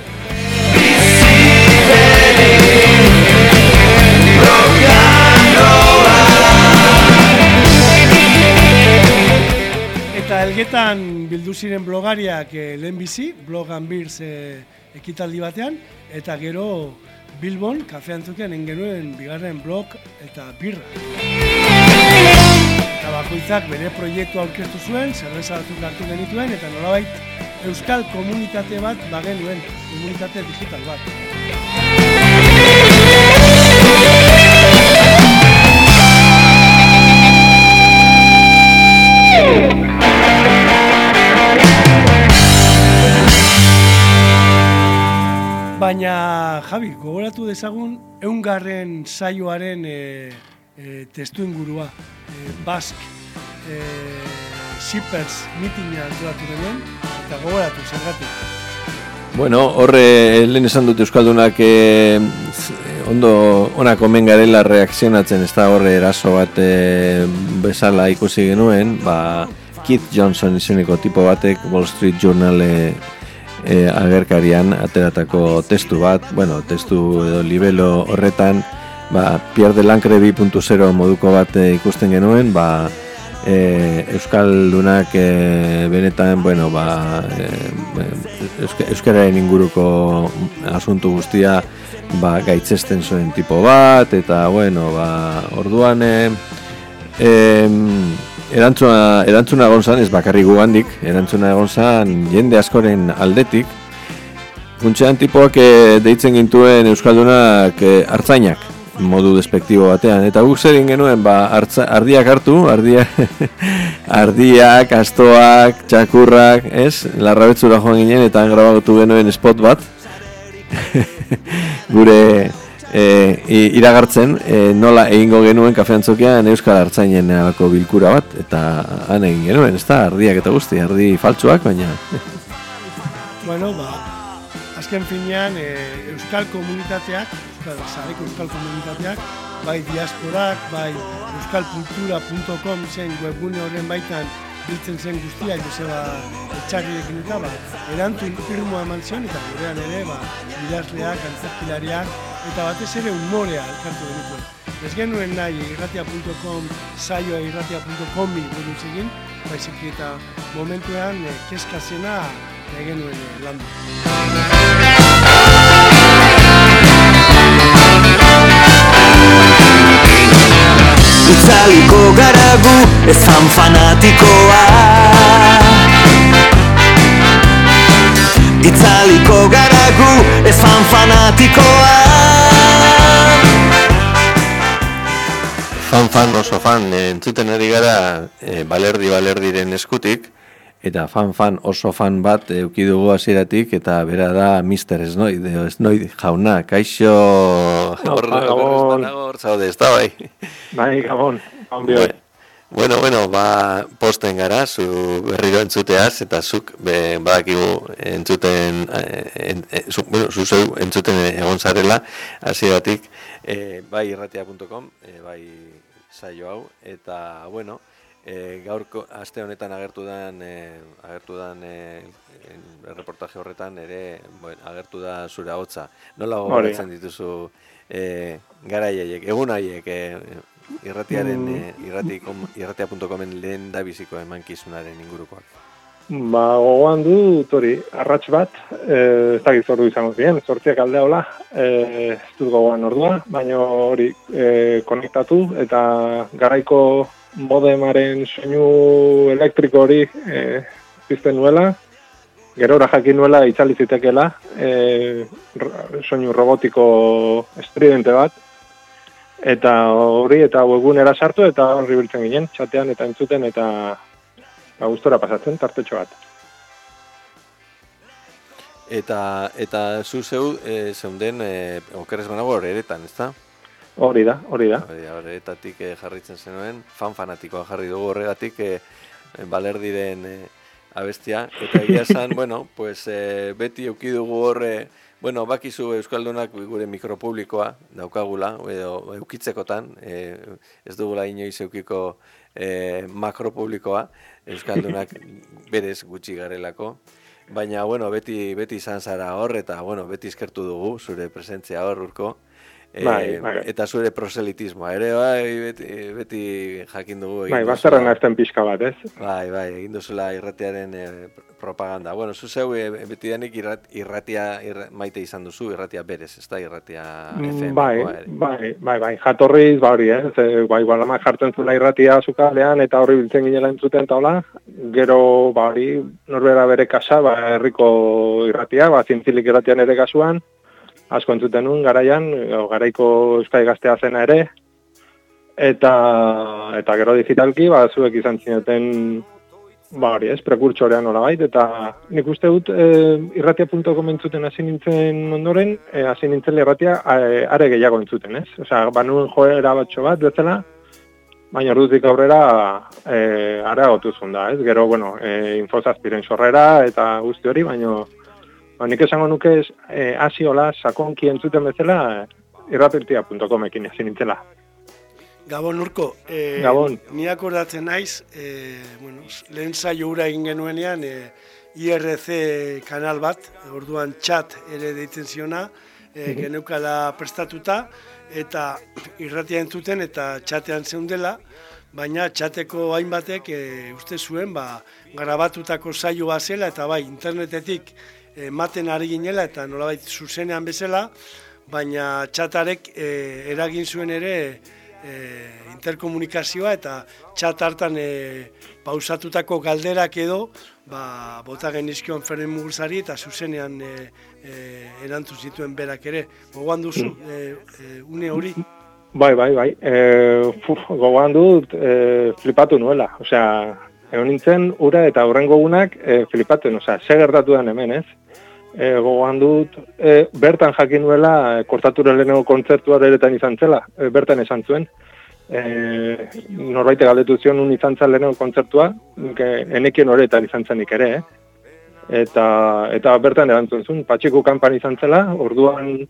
S1: Eta elgetan bildu ziren blogariak eh, lehenbizi, blogan birz eh, ekitaldi batean, eta gero Bilbon, kafe antzukean engenuen bigarren blog eta birra. Eta bakoitzak bere proiektu aurkeztu zuen, zerbeza batzuk hartu genituen, eta nolabait euskal komunitate bat bagenuen, komunitate digital bat. Baina, Javi, gogoratu dezagun, eungarren saioaren e, e, testu ingurua, e, Bask, e, Shippers mitinga antolatu genuen, eta gogoratu zergatik.
S2: Bueno, horre lehen esan dut Euskaldunak e, ondo onak omen garela reakzionatzen ez da horre eraso bat e, bezala ikusi genuen, ba, Keith Johnson izeneko tipo batek Wall Street Journal e, e, agerkarian ateratako testu bat, bueno, testu edo libelo horretan, ba, Pierre de Lancre 2.0 moduko bat e, ikusten genuen, ba, e, Euskaldunak e, benetan, bueno, ba, e, euska, Euskararen inguruko asuntu guztia ba, gaitzesten zuen tipo bat, eta, bueno, ba, orduan, e, erantzuna, erantzuna egon zan, ez bakarri gugandik, erantzuna egon zan jende askoren aldetik, Funtsean tipoak e, deitzen gintuen Euskaldunak e, hartzainak modu despektibo batean. Eta guk zer egin genuen, ba, hartza, ardiak hartu, ardiak, ardiak, astoak, txakurrak, ez? Larrabetzura joan ginen eta grabatu genuen spot bat. Gure e, iragartzen, e, nola egingo genuen kafeantzokian Euskal Hartzainen alako bilkura bat, eta han egin genuen, ez da, ardiak eta guzti, ardi faltsuak, baina...
S1: Bueno, ba, azken finean e, euskal komunitateak, euskal, zareko euskal komunitateak, bai diasporak, bai euskalkultura.com zen webgune horren baitan biltzen zen guztia, Joseba Etxarriekin eta, ba, erantzun irmoa eman zion, eta gurean ere, ba, idazleak, antzerkilariak, eta batez ere humorea elkartu genituen. Ez genuen nahi irratia.com, saioa irratia.comi buruz egin, baizik eta momentuan e, kezkazena nahi genuen e, landu.
S9: Itzaliko gara gu ezan fanatikoa. Itzaliko gara gu ezan fanatikoa.
S2: Fan fan oso fan entzuten ari gara eh, balerdi balerdiren eskutik eta fan fan oso fan bat euki dugu hasieratik eta bera da Mr. Snoid, edo Snoid jauna, kaixo hor
S3: Gabon.
S2: hor zaude, ez da bai.
S3: Bai, gabon.
S2: Bai. Bueno, bueno, ba, posten gara, zu berriro entzuteaz, eta zuk be, badakigu entzuten, eh, en, eh, zu, bueno, zu zeu entzuten egon zarela, hasieratik eh, bai irratia.com, eh, bai saio hau, eta, bueno, E, gaurko aste honetan agertu dan e, agertu dan e, e, reportaje horretan ere bueno, agertu da zure hotza. Nola gogoratzen dituzu e, garaiaiek, egun haiek e, irratiaren
S3: Mm.
S2: e, irrati.com irratia.comen lehen da biziko emankizunaren ingurukoak.
S3: Ba, gogoan dut hori, arrats bat, e, ez dakit zordu izango ziren, sortziak aldea hola, e, ez dut gogoan ordua, baina hori e, konektatu eta garaiko modemaren soinu elektriko hori e, pizten nuela, gerora jakin nuela itzali zitekela, e, soinu robotiko estridente bat, eta hori eta webgunera sartu eta horri biltzen ginen, txatean eta entzuten eta ba, gustora pasatzen, tartetxo bat.
S2: Eta eta zu zeu e, zeunden e, okerrez banago horretan, ezta?
S3: Hori da, hori da.
S2: Hori da, horretatik eh, jarritzen zenuen, fan fanatikoa jarri dugu horregatik eh, balerdiren eh, abestia. Eta egia esan, bueno, pues, eh, beti euki dugu horre, bueno, bakizu Euskaldunak gure mikropublikoa daukagula, edo eukitzekotan, eh, ez dugula inoiz eukiko eh, makropublikoa, Euskaldunak berez gutxi garelako. Baina, bueno, beti, beti izan zara hor, eta, bueno, beti eskertu dugu, zure presentzia hor, urko. Eh,
S3: Bai, bai.
S2: Eta zure proselitismoa ere, bai, beti, beti jakin dugu.
S3: Bai, bazterren azten pixka bat, ez?
S2: Bai, bai, egin duzula irratiaren eh, propaganda. Bueno, zu zeu eh, beti denik irrat, irratia irra, maite izan duzu, irratia berez, ez da irratia FM.
S3: bai, bai, bai, bai, jatorriz, ba hori, ez? E, bai, balama jartzen zula irratia zukalean eta horri biltzen ginela entzuten taula, gero, ba hori, norbera bere kasa, ba, herriko irratia, ba, zintzilik irratian ere kasuan, asko entzuten nun, garaian, garaiko Euskai gaztea zena ere, eta, eta gero digitalki, ba, zuek izan zineten, ba hori ez, prekurtsorean nolabait, eta nik uste dut e, irratia.com entzuten hasi nintzen ondoren, e, hasi nintzen irratia e, are gehiago entzuten, ez? Osea, banuen joera batxo bat, bezala, baina ordutik aurrera e, areagotu zuen da, ez? Gero, bueno, e, infozazpiren sorrera eta guzti hori, baina ba, nik esango nuke ez, e, hasi hola, sakonki entzuten bezala, e, irratia.com ekin hasi nintzela.
S1: Gabon urko, e,
S3: Gabon.
S1: ni akordatzen naiz, e, bueno, lehen saio hura egin genuenean, e, IRC kanal bat, orduan chat ere deitzen ziona, e, geneukala prestatuta, eta irratia entzuten eta chatean zeundela, baina txateko hainbatek e, uste zuen, ba, grabatutako saioa zela, eta bai, internetetik ematen ari ginela, eta nolabait zuzenean bezala, baina txatarek e, eragin zuen ere e, interkomunikazioa eta txat hartan e, pausatutako galderak edo ba, bota genizkion Feren Mugurtzari eta zuzenean e, e, erantzun zituen berak ere. Gogoan duzu, e, e, une hori?
S3: Bai, bai, bai. E, fuf, gogoan dut e, flipatu nuela. Osea, egon nintzen ura eta horrengo gunak e, flipatzen. Osea, ze gertatu den hemen, ez? E, gogoan dut, e, bertan jakin nuela e, kortatura lehenengo kontzertua eretan izan zela. E, bertan esan zuen. E, norbait galdetu zion un izan zen lehenengo kontzertua, enekien horretan izan zenik ere, eh? Eta, eta bertan erantzun zuen, patxiku kanpan izan zela, orduan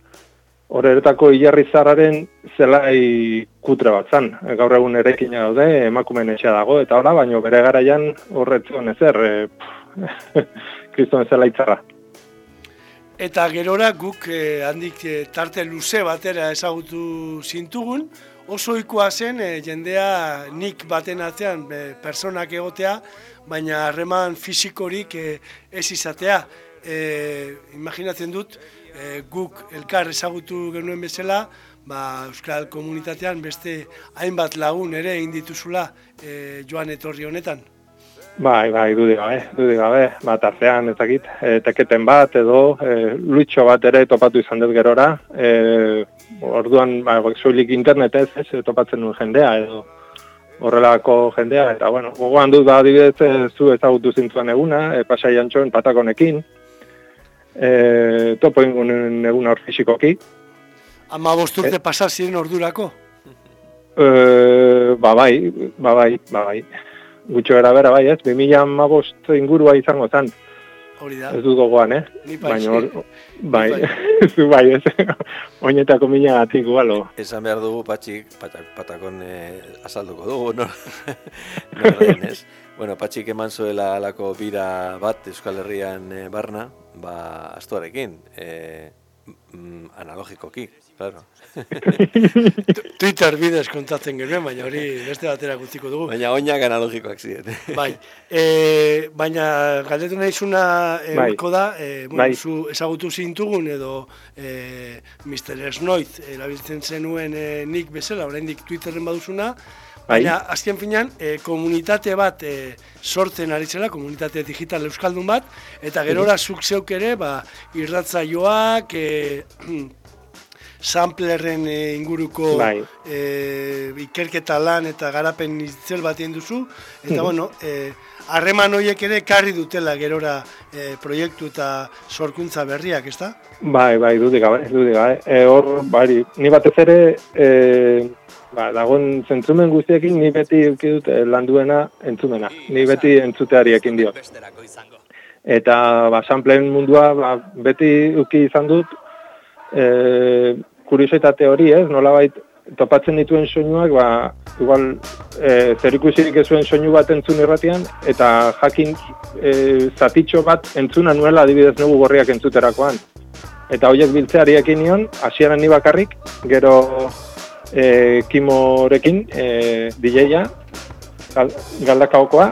S3: horretako hilarrizarraren zelai kutre bat zan. Gaur egun erekina daude, emakumeen etxea dago, eta hola, baino bere garaian horretzen ezer, e, kriston zela itzarra.
S1: Eta gerora guk eh, handik eh, tarte luze batera ezagutu zintugun, oso ohikoa zen eh, jendea nik baten atzean eh, personak egotea, baina harreman fisikorik eh, ez izatea. Eh, imaginatzen dut, guk elkar ezagutu genuen bezala, ba, Euskal Komunitatean beste hainbat lagun ere egin dituzula eh, joan etorri honetan.
S3: Bai, bai, dudi gabe, dudi gabe, bat artean, ez dakit, e, teketen bat edo, e, luitxo bat ere topatu izan dut gerora, e, orduan, ba, soilik internetez, ez, e, topatzen nuen jendea edo horrelako jendea, eta bueno, gogoan dut, ba, adibidez, e, zu ezagutu zintuan eguna, e, pasai antxoen patakonekin, e, topo ingunen eguna hor fisikoki,
S1: Ama bosturte pasa ziren ordurako.
S3: e, ba bai, ba bai, ba bai, gutxo era bera bai, ez, 2000 ingurua izango zen,
S1: Hori da.
S3: Ez du gogoan, eh?
S1: Bai,
S3: Baina hor, bai, zu bai, ez, oinetako mina gatik, gualo.
S2: Esan behar dugu patxik, patak, patakon eh, azalduko dugu, no? Norren, ez? Bueno, patxik eman zuela alako bira bat Euskal Herrian eh, barna, ba, astuarekin, eh, analogikoki, claro.
S1: Twitter bidez kontatzen genuen, baina hori beste batera gutziko dugu.
S2: Baina oinak analogikoak ziren.
S1: Bai, e, baina galdetu nahizuna e,
S3: Bai.
S1: da, e, bueno,
S3: Bai.
S1: zu ezagutu zintugun edo e, Mr. Snoit erabiltzen zenuen e, nik bezala, oraindik Twitterren baduzuna,
S3: Bai.
S1: baina azken finean e, komunitate bat e, sortzen ari zela, komunitate digital euskaldun bat, eta gerora zuk zeuk ere, ba, irratzaioak, e, samplerren e, inguruko
S3: Bai.
S1: e, ikerketa lan eta garapen itzel batien duzu, eta
S3: Mhm.
S1: bueno, e, harreman horiek ere karri dutela gerora e, proiektu eta sorkuntza berriak, ezta?
S3: Bai, bai, dudik gabe, dudik gabe. E, hor, bari, ni batez ere, e, ba, dagoen zentzumen guztiekin, ni beti euki dut eh, landuena entzumena. Ni beti entzuteari ekin diot. Eta, ba, samplen mundua, ba, beti euki izan dut, e, kuriositate hori, ez, nolabait, topatzen dituen soinuak, ba, igual, e, zerikusirik ez zuen soinu bat entzun irratian, eta jakin e, zatitxo bat entzuna nuela adibidez nugu gorriak entzuterakoan. Eta horiek biltzeari ekin nion, hasieran ni bakarrik, gero e, Kimorekin, e, DJ-a, gal, galdakaokoa,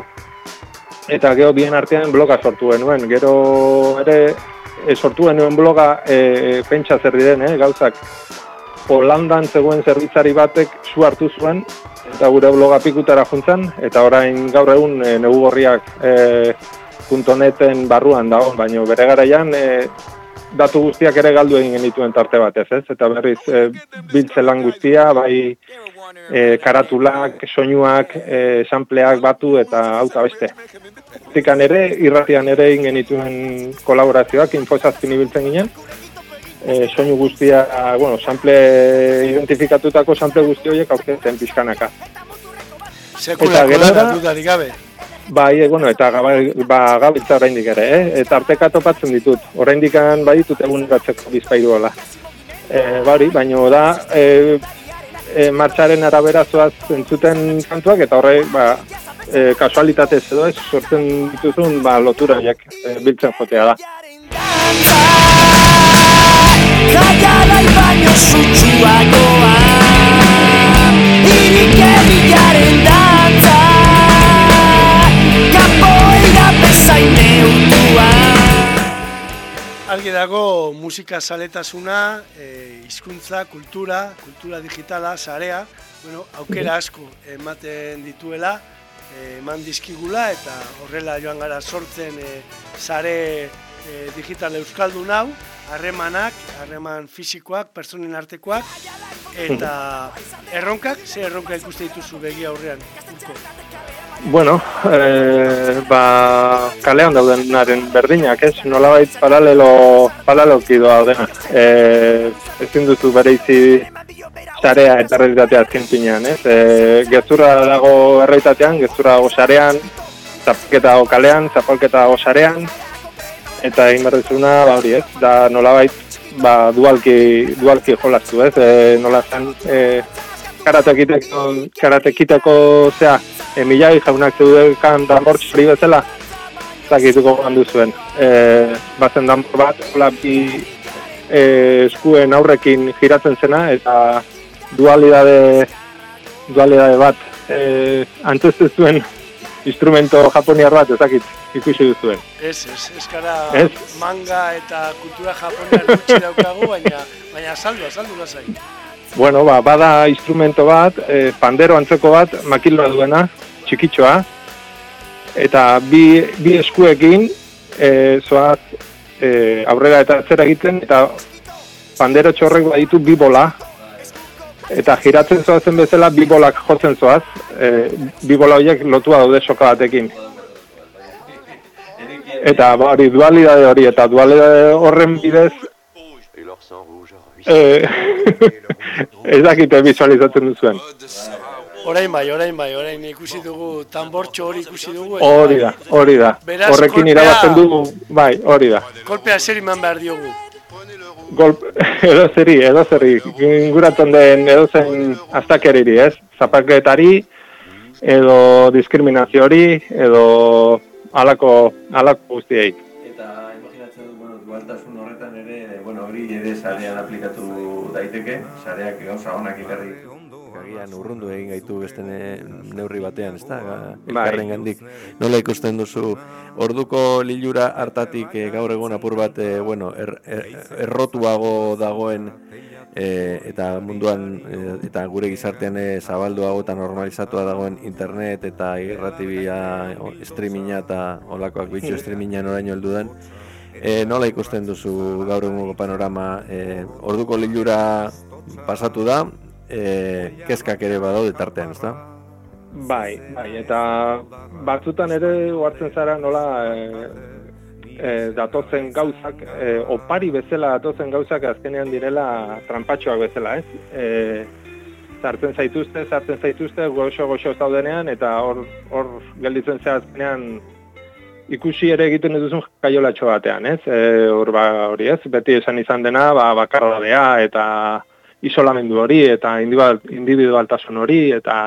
S3: eta gero bien artean bloga sortu genuen. Gero ere e, sortu genuen bloga e, pentsa zer diren, eh, gauzak. Holandan zegoen zerbitzari batek su hartu zuen, eta gure bloga pikutara juntzan, eta orain gaur egun e, negugorriak e, .neten barruan dago, baina bere garaian e, datu guztiak ere galdu egin genituen tarte batez, ez? Eta berriz e, biltze lan guztia, bai e, karatulak, soinuak, e, sampleak batu eta hau eta beste. Zikan ere, irratian ere egin genituen kolaborazioak, infozazpin ibiltzen ginen, e, soinu guztia, bueno, sample identifikatutako sample guzti horiek aurkezten pixkanaka.
S1: Sekulako lana,
S3: da-
S1: dudarik gabe.
S3: Bai, e, bueno, eta ba, gabiltza oraindik ere, eh? Eta arteka topatzen ditut. Oraindikan baditut egun batzeko bizpairu hola. E, bari, baino da, e, e, martxaren arabera zoaz entzuten kantuak, eta horre, ba, e, kasualitatez edo ez, sortzen dituzun, ba, lotura horiek e, biltzen jotea da.
S5: Kaialai baino sutsuagoa Irik erriaren dantza
S1: Argi dago musika zaletasuna, e, hizkuntza, kultura, kultura digitala, sarea, bueno, aukera asko ematen dituela, e, eman dizkigula eta horrela joan gara sortzen e, sare e, digital euskaldun hau, harremanak, harreman fisikoak, personen artekoak, eta erronkak, ze erronka ikuste dituzu begi aurrean, urko?
S3: Bueno, e, ba, kalean daudenaren berdinak, ez? Nolabait paralelo, paraleloki doa daudena. E, ezin duzu bereizi sarea eta errealitatea azken finean, ez? E, gezurra dago errealitatean, gezurra dago sarean, zapalketa dago kalean, zapalketa dago sarean, eta egin behar ba hori, ez? Da nolabait, ba, dualki, dualki jolastu, ez? E, nola zen, e, karatekiteko, karatekiteko, zea, e, milai jaunak zeudekan danbortz hori bezala, zakituko gandu zuen. E, bazen danbor bat, hola bi e, eskuen aurrekin giratzen zena, eta dualidade, dualidade bat e, antuzte zuen instrumento japoniar bat, ezakit, ikusi duzuen.
S1: Ez, ez, ez gara
S3: Ez.
S1: manga eta kultura japonean gutxi daukagu, baina, baina saldu, saldu lasai.
S3: Bueno, ba, bada instrumento bat, e, pandero antzeko bat, makiloa duena, txikitxoa, eta bi, bi eskuekin e, zoaz e, aurrera eta atzera egiten, eta pandero txorrek baditu bi bola, eta giratzen zoazen bezala bi bolak jotzen zoaz, e, bi bola horiek lotua daude soka batekin. Eta ba, hori dualidade hori, eta dualidade horren bidez ez dakite visualizatzen duzuen.
S1: Orain bai, orain bai, orain ikusi dugu, tambortxo hori ikusi dugu.
S3: Hori da, hori da.
S1: Beraz,
S3: Horrekin
S1: kolpea-
S3: irabazten dugu, bai, hori da.
S1: Kolpea zer iman behar diogu.
S3: Gol, edo zeri, edo zeri, inguratzen den edo zen aztakeriri, ez? Zapaketari, edo diskriminaziori, edo alako, alako guztiei.
S2: Eta imaginatzen dut, bueno, dualtasun hori ere sarean aplikatu daiteke, sareak gauza onak ikarri agian urrundu egin gaitu beste ne- neurri batean, ezta?
S3: Bai.
S2: Elkarrengandik. Nola ikusten duzu orduko lilura hartatik eh, gaur egun apur bat, eh, bueno, er, er, errotuago dagoen eh, eta munduan eh, eta gure gizartean zabalduago eta normalizatua dagoen internet eta irratibia, o- streaminga eta olakoak bitxo streaminga noraino heldu den. E, nola ikusten duzu gaur egungo panorama? E, orduko lilura pasatu da, e, kezkak ere badaude tartean, ezta?
S3: Bai, bai, eta batzutan ere ohartzen zara nola e, e, datozen gauzak, e, opari bezala datozen gauzak azkenean direla trampatxoak bezala, ez? E, sartzen zaituzte, sartzen zaituzte, goxo-goxo zaudenean, eta hor, hor gelditzen zea azkenean ikusi ere egiten duzun kaiolatxo batean, ez? E, hor ba, hori ez, beti esan izan dena, ba, bakarradea eta isolamendu hori, eta individual, individualtasun hori, eta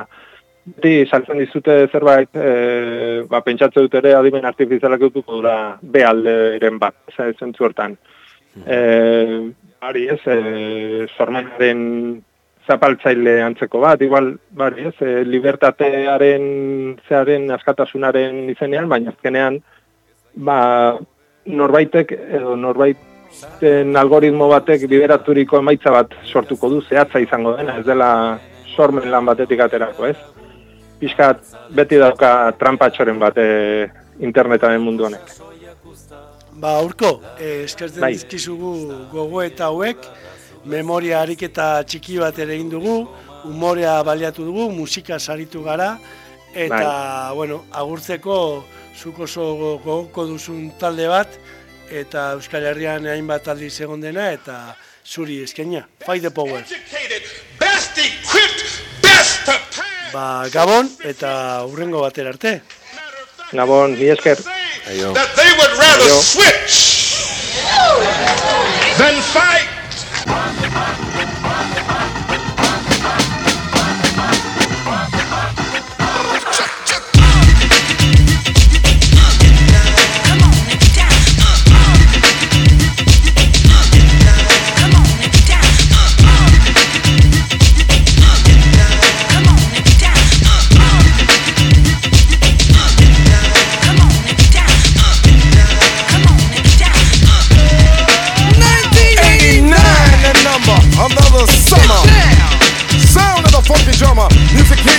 S3: beti saltzen dizute zerbait, e, ba, pentsatze dut ere adimen artifizialak dutuko dura B alderen bat, ez zentzu hortan. E, hori ez, e, sormenaren zapaltzaile antzeko bat, igual, bari ez, e, libertatearen, zearen, askatasunaren izenean, baina azkenean, ba, norbaitek, edo norbaiten algoritmo batek bideraturiko emaitza bat sortuko du, zehatza izango dena, ez dela sormen lan batetik aterako, ez? Piskat, beti dauka trampatxoren bat e, internetaren mundu honek.
S1: Ba, urko, eh, eskertzen
S3: Bai.
S1: dizkizugu gogo eta hauek, memoria ariketa txiki bat ere egin dugu, umorea baliatu dugu, musika saritu gara, eta, bueno, agurtzeko zuk oso go- gogoko duzun talde bat, eta Euskal Herrian hainbat aldiz egon dena, eta zuri eskaina. Fight the power.
S10: Best equipped, best.
S1: Ba, Gabon, eta hurrengo batera arte.
S3: Gabon, mi esker.
S10: That they would rather switch than fight.
S11: Bonde, Bonde, Bonde, Bonde.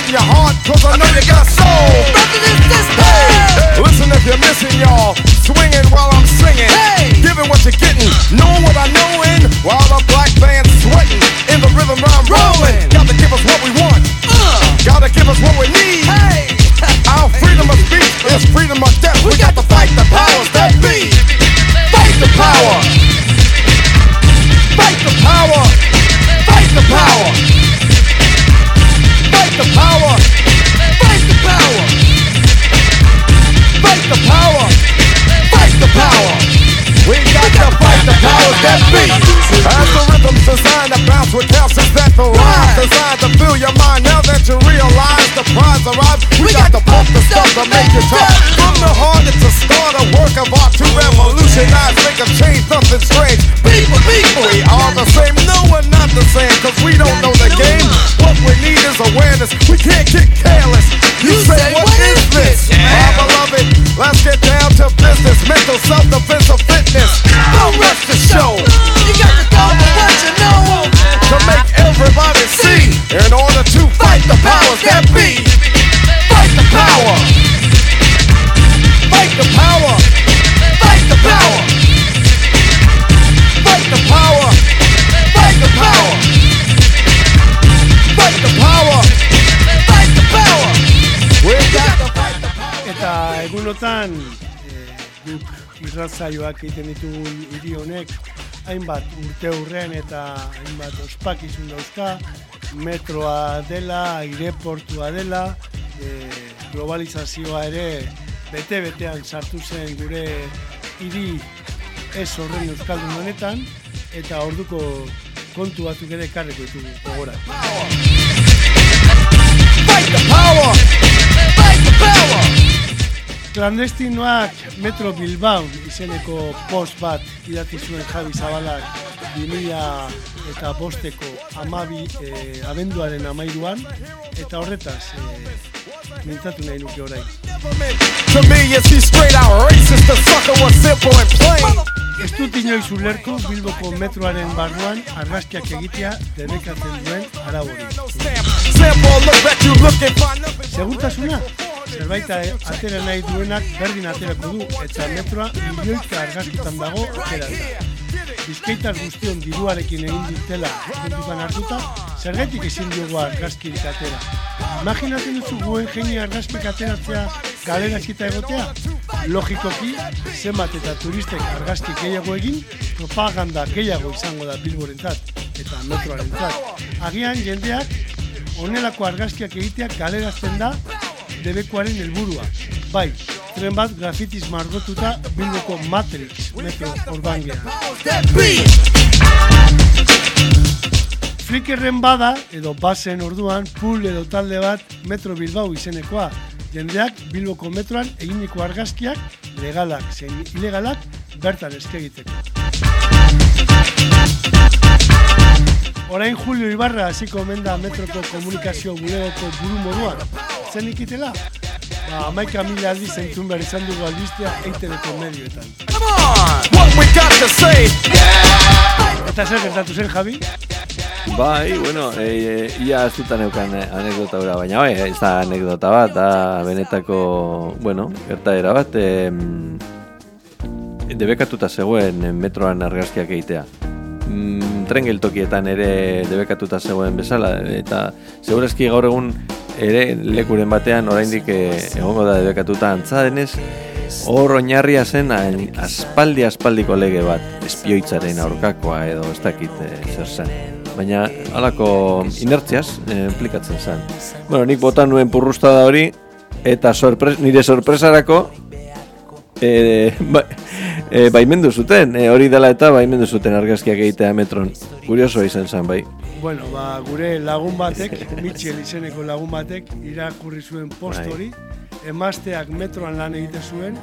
S11: Your heart, cause I know you got a soul. Hey, listen if you're missing y'all, swinging while I'm singing, giving what you're getting, knowing what I know in, while the black band's sweating, in the rhythm I'm rolling. Gotta give us what we want, gotta give us what we need. Our
S1: irratzaioak egiten ditugun hiri honek hainbat urte hurren eta hainbat ospakizun dauzka, metroa dela, aireportua dela, eh, globalizazioa ere bete-betean sartu zen gure hiri ez horren euskaldun honetan, eta orduko kontu batzuk ere ekarriko ditugu gogora. Klandestinoak Metro Bilbao izeneko post bat idatzi zuen Javi Zabalak 2000 eta bosteko amabi eh, abenduaren amairuan eta horretaz eh, mintzatu nahi nuke orain. Ez dut inoiz ulertu Bilboko metroaren barruan argazkiak egitea debekatzen duen
S11: fine.
S1: Segurtasuna, zerbait a- atera nahi duenak berdin aterako du eta metroa milioika argazkitan dago aterata. Bizkaitar guztion diruarekin egin dutela kontutan hartuta, zergatik ezin diogu argazkirik atera. Imaginatzen duzu guen geni argazkik ateratzea galerakita egotea? Logikoki, zenbat eta turistek argazki gehiago egin, propaganda gehiago izango da Bilborentzat eta metroarentzat. Agian jendeak honelako argazkiak egiteak galerazten da debekuaren helburua. Bai, tren bat grafitiz margotuta Bilboko Matrix metro orbangean. Flickerren bada, edo basen orduan, pool edo talde bat Metro Bilbao izenekoa. Jendeak Bilboko metroan eginiko argazkiak legalak zein ilegalak bertan eskegiteko. Orain Julio Ibarra hasiko omen da metroko komunikazio bulegoko buru moduan. Zen ikitela? Ba, amaika mila aldiz entzun behar izan dugu albistea eitebeko medioetan. Eta zer gertatu zen, Javi?
S2: Bai, bueno, e, e, ia ez dutan eukan eh, anekdota hura, baina bai, ez da anekdota bat, da benetako, bueno, gertaera bat, e, debekatuta zegoen eh, metroan argazkiak egitea. Mm, tren ere debekatuta zegoen bezala, eta segurazki gaur egun ere lekuren batean oraindik eh, egongo da debekatuta antza denez, hor oinarria zen aspaldi aspaldiko lege bat, espioitzaren aurkakoa edo ez dakit eh, zer zen. Baina halako inertziaz eh, implikatzen zen. Bueno, nik botan nuen purrustada hori, eta sorpres, nire sorpresarako e, ba, e, baimendu zuten, e, hori dela eta baimendu zuten argazkiak egitea metron. Kuriosoa izan zen, bai.
S1: Bueno, ba, gure lagun batek, Mitchell izeneko lagun batek, irakurri zuen post
S2: Bai.
S1: hori, emazteak metroan lan egiten zuen,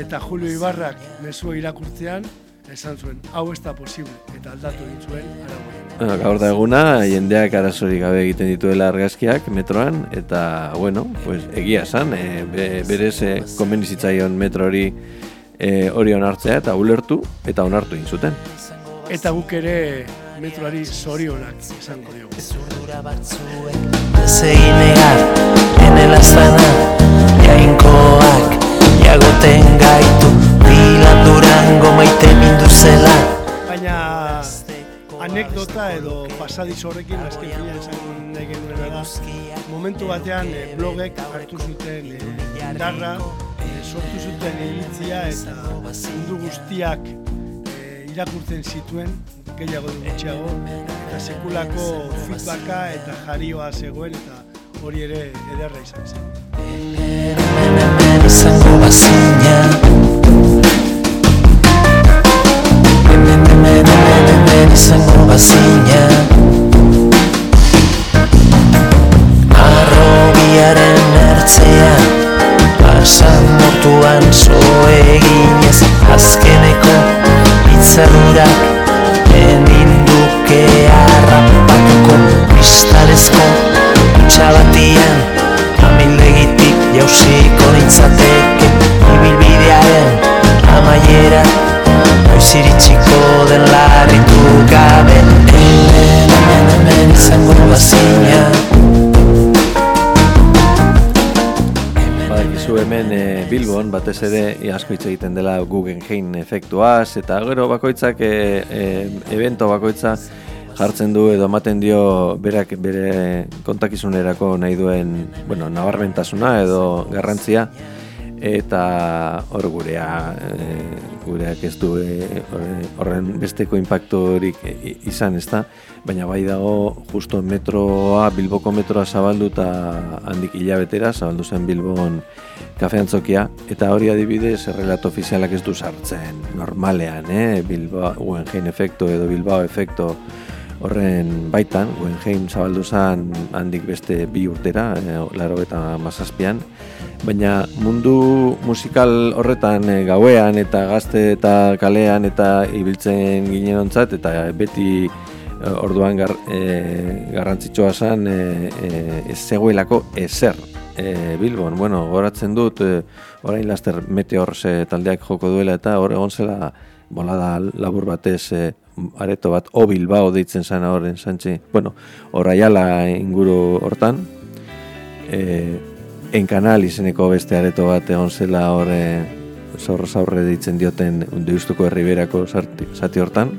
S1: eta Julio Ibarrak mezua irakurtzean, esan zuen, hau ez da posible, eta aldatu egin zuen araua.
S2: Bueno, gaur da eguna, jendeak arazorik gabe egiten dituela argazkiak metroan, eta, bueno, pues, egia esan, e, be, berez e, komeni zitzaion metro hori e, hori onartzea eta ulertu eta onartu egin zuten.
S1: Eta guk ere metroari zorionak esango diogu.
S12: Seguí negar en el astana Jainkoak jagoten gaitu Dilan durango maite mindu zela.
S1: Baina anekdota edo pasadiz horrekin azken fina esan nahi genuena da. Momentu batean eh, blogek hartu zuten eh, indarra eh, sortu zuten iritzia eta mundu guztiak irakurtzen zituen gehiago du gutxiago eta sekulako feedbacka eta jarioa zegoen eta hori ere ederra izan zen.
S12: Izango bazina. Arrobiaren ertzean Pasan mortuan so eginez Azkeneko itzarurak Eninduke harrapatuko Kristalezko dutxa batian Amilegitik jausiko nintzateke Ibilbidearen amaiera Noiz iritsiko den larritu gabe. Hemen, hemen, hemen izango bazina.
S2: Badakizu hemen e, Bilbon batez ere asko hitz egiten dela Guggenheim efektuaz eta gero bakoitzak e, e, evento bakoitza jartzen du edo ematen dio berak bere kontakizunerako nahi duen bueno, nabarmentasuna edo garrantzia eta hor gurea e, gureak ez du e, horre- horren besteko impactorik i- izan ez da baina bai dago justo metroa Bilboko metroa zabaldu eta handik hilabetera zabaldu zen Bilbon kafe antzokia. Eta hori adibidez errelato ofizialak ez du sartzen normalean eh? Bilbao Guggenheim efekto edo Bilbao efekto horren baitan, Guggenheim zabaldu zen handik beste bi urtera, e, laro eta mazazpian, baina mundu musikal horretan e, gauean eta gazte eta kalean eta ibiltzen ginen ontzat, eta beti e, orduan gar, e, garrantzitsua zen e, e, ez zegoelako ezer e, Bilbon. Bueno, goratzen dut, e, orain laster meteor ze taldeak joko duela eta hor egon zela bolada labur batez e, areto bat, o Bilbao deitzen zana horren santzi. Bueno, oraiala inguru hortan, e, enkanal izeneko beste areto bat egon zela horre zorro zaurre deitzen dioten deustuko herriberako zati, hortan,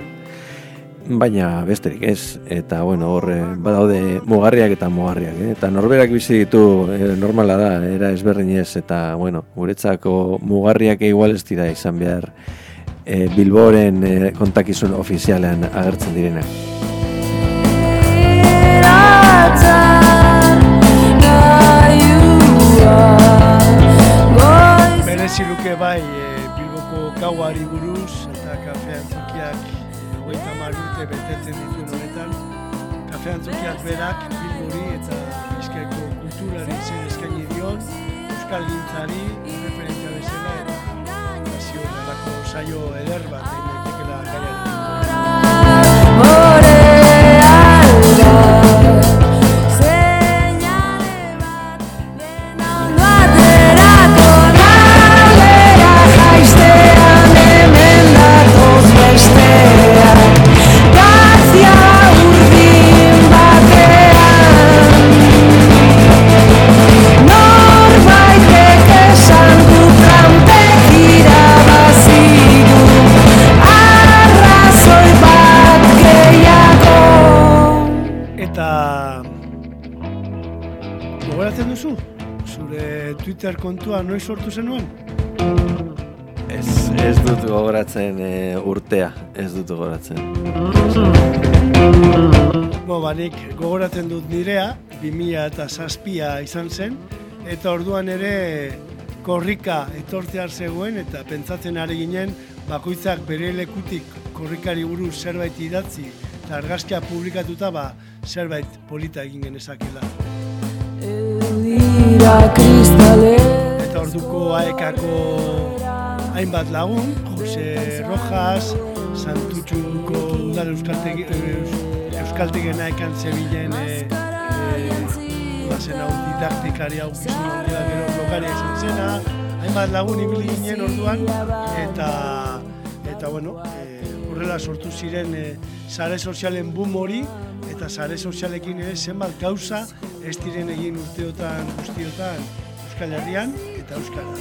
S2: baina besterik ez, eta bueno, horre badaude mugarriak eta mugarriak, eh? eta norberak bizi ditu eh, normala da, era ezberdinez, eta bueno, guretzako mugarriak igual ez dira izan behar e, Bilboren e, kontakizun ofizialean agertzen direnak.
S1: Berezi luke bai e, Bilboko gauari buruz eta kafe antzokiak hogeita hamar urte betetzen dituen honetan. Kafe antzokiak berak Bilbori eta bizkaiko kulturari zen eskaini dion Euskal Gintzari referentzia bezala eta nazio saio eder bat Twitter kontua noiz sortu zenuen?
S2: Ez, ez dut gogoratzen e, urtea, ez dut gogoratzen.
S1: Bo, banik gogoratzen dut nirea, 2000 eta zazpia izan zen, eta orduan ere korrika etortzear zegoen, eta pentsatzen ari ginen, bakoitzak bere lekutik korrikari buruz zerbait idatzi, eta argazkia publikatuta ba, zerbait polita egin genezakela.
S5: Dira kristale
S1: Eta orduko aekako hainbat lagun, Jose Rojas, Santutxuko udal euskaltegi, eus, euskaltegien aekan zebilen e, e, bazen hau didaktikari hau lokaria izan zena, hainbat lagun ibili ginen orduan, eta eta bueno, e, horrela sortu ziren e, sare sozialen boom hori, eta sare sozialekin ere zenbat gauza ez diren egin urteotan guztiotan Euskal Herrian eta Euskaraz.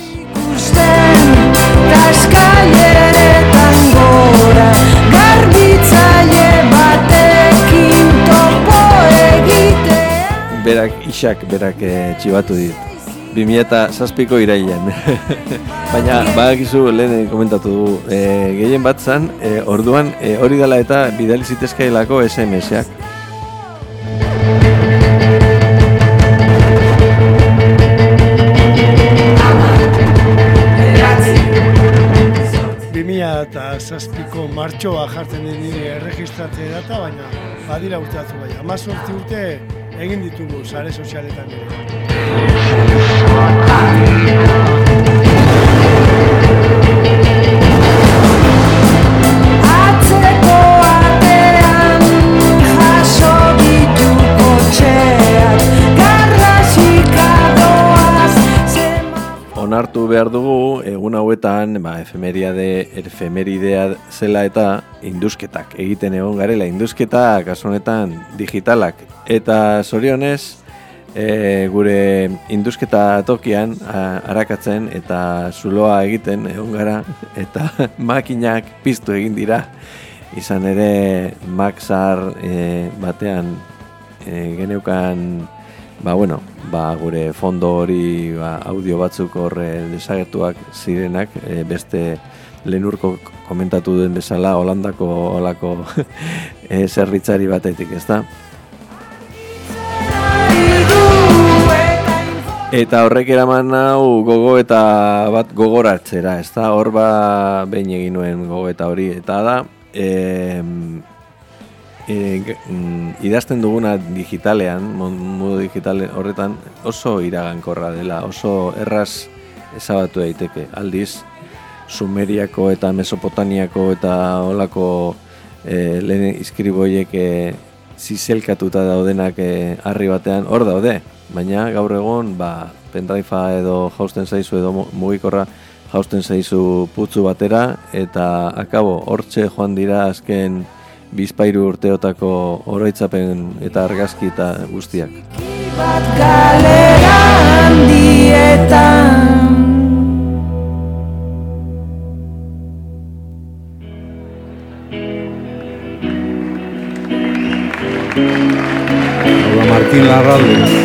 S5: Kaskaileretan gora Garbitzaile batekin topo egitea
S2: Berak, isak, berak e, txibatu dit. 2000 eta zazpiko irailean. Baina, badakizu lehen komentatu dugu, e, gehien bat zan, e, orduan e, hori dela eta bidali zitezkailako SMS-ak.
S1: Eta zazpiko martxoa jartzen den nire erregistratze data, baina badira urte batzu bai. Amazortzi urte egin ditugu sare sozialetan ere.
S2: Onartu behar dugu, egun hauetan, ba, efemeriade, efemeridea zela eta induzketak egiten egon garela, induzketa kasu honetan digitalak. Eta zorionez, e, gure induzketa tokian a, arakatzen eta zuloa egiten egon gara, eta makinak piztu egin dira. Izan ere, Maxar e, batean e, geneukan ba, bueno, ba, gure fondo hori ba, audio batzuk horre desagertuak zirenak, e, beste lehenurko komentatu den bezala, Holandako olako e, zerritzari batetik, ez da? Eta horrek eraman hau gogo eta bat gogoratzera, ez da? Hor ba behin egin nuen gogo eta hori, eta da, e, e, idazten duguna digitalean, modu digital horretan, oso iragankorra dela, oso erraz ezabatu daiteke. Aldiz, Sumeriako eta Mesopotamiako eta olako e, lehen izkriboiek e, zizelkatuta daudenak e, harri batean hor daude, baina gaur egon ba, pendrive edo jausten zaizu edo mu- mugikorra jausten zaizu putzu batera eta akabo hortxe joan dira azken bizpairu urteotako oroitzapen eta argazki eta guztiak.
S5: bat galera handietan
S13: Hau da Martin Larralde.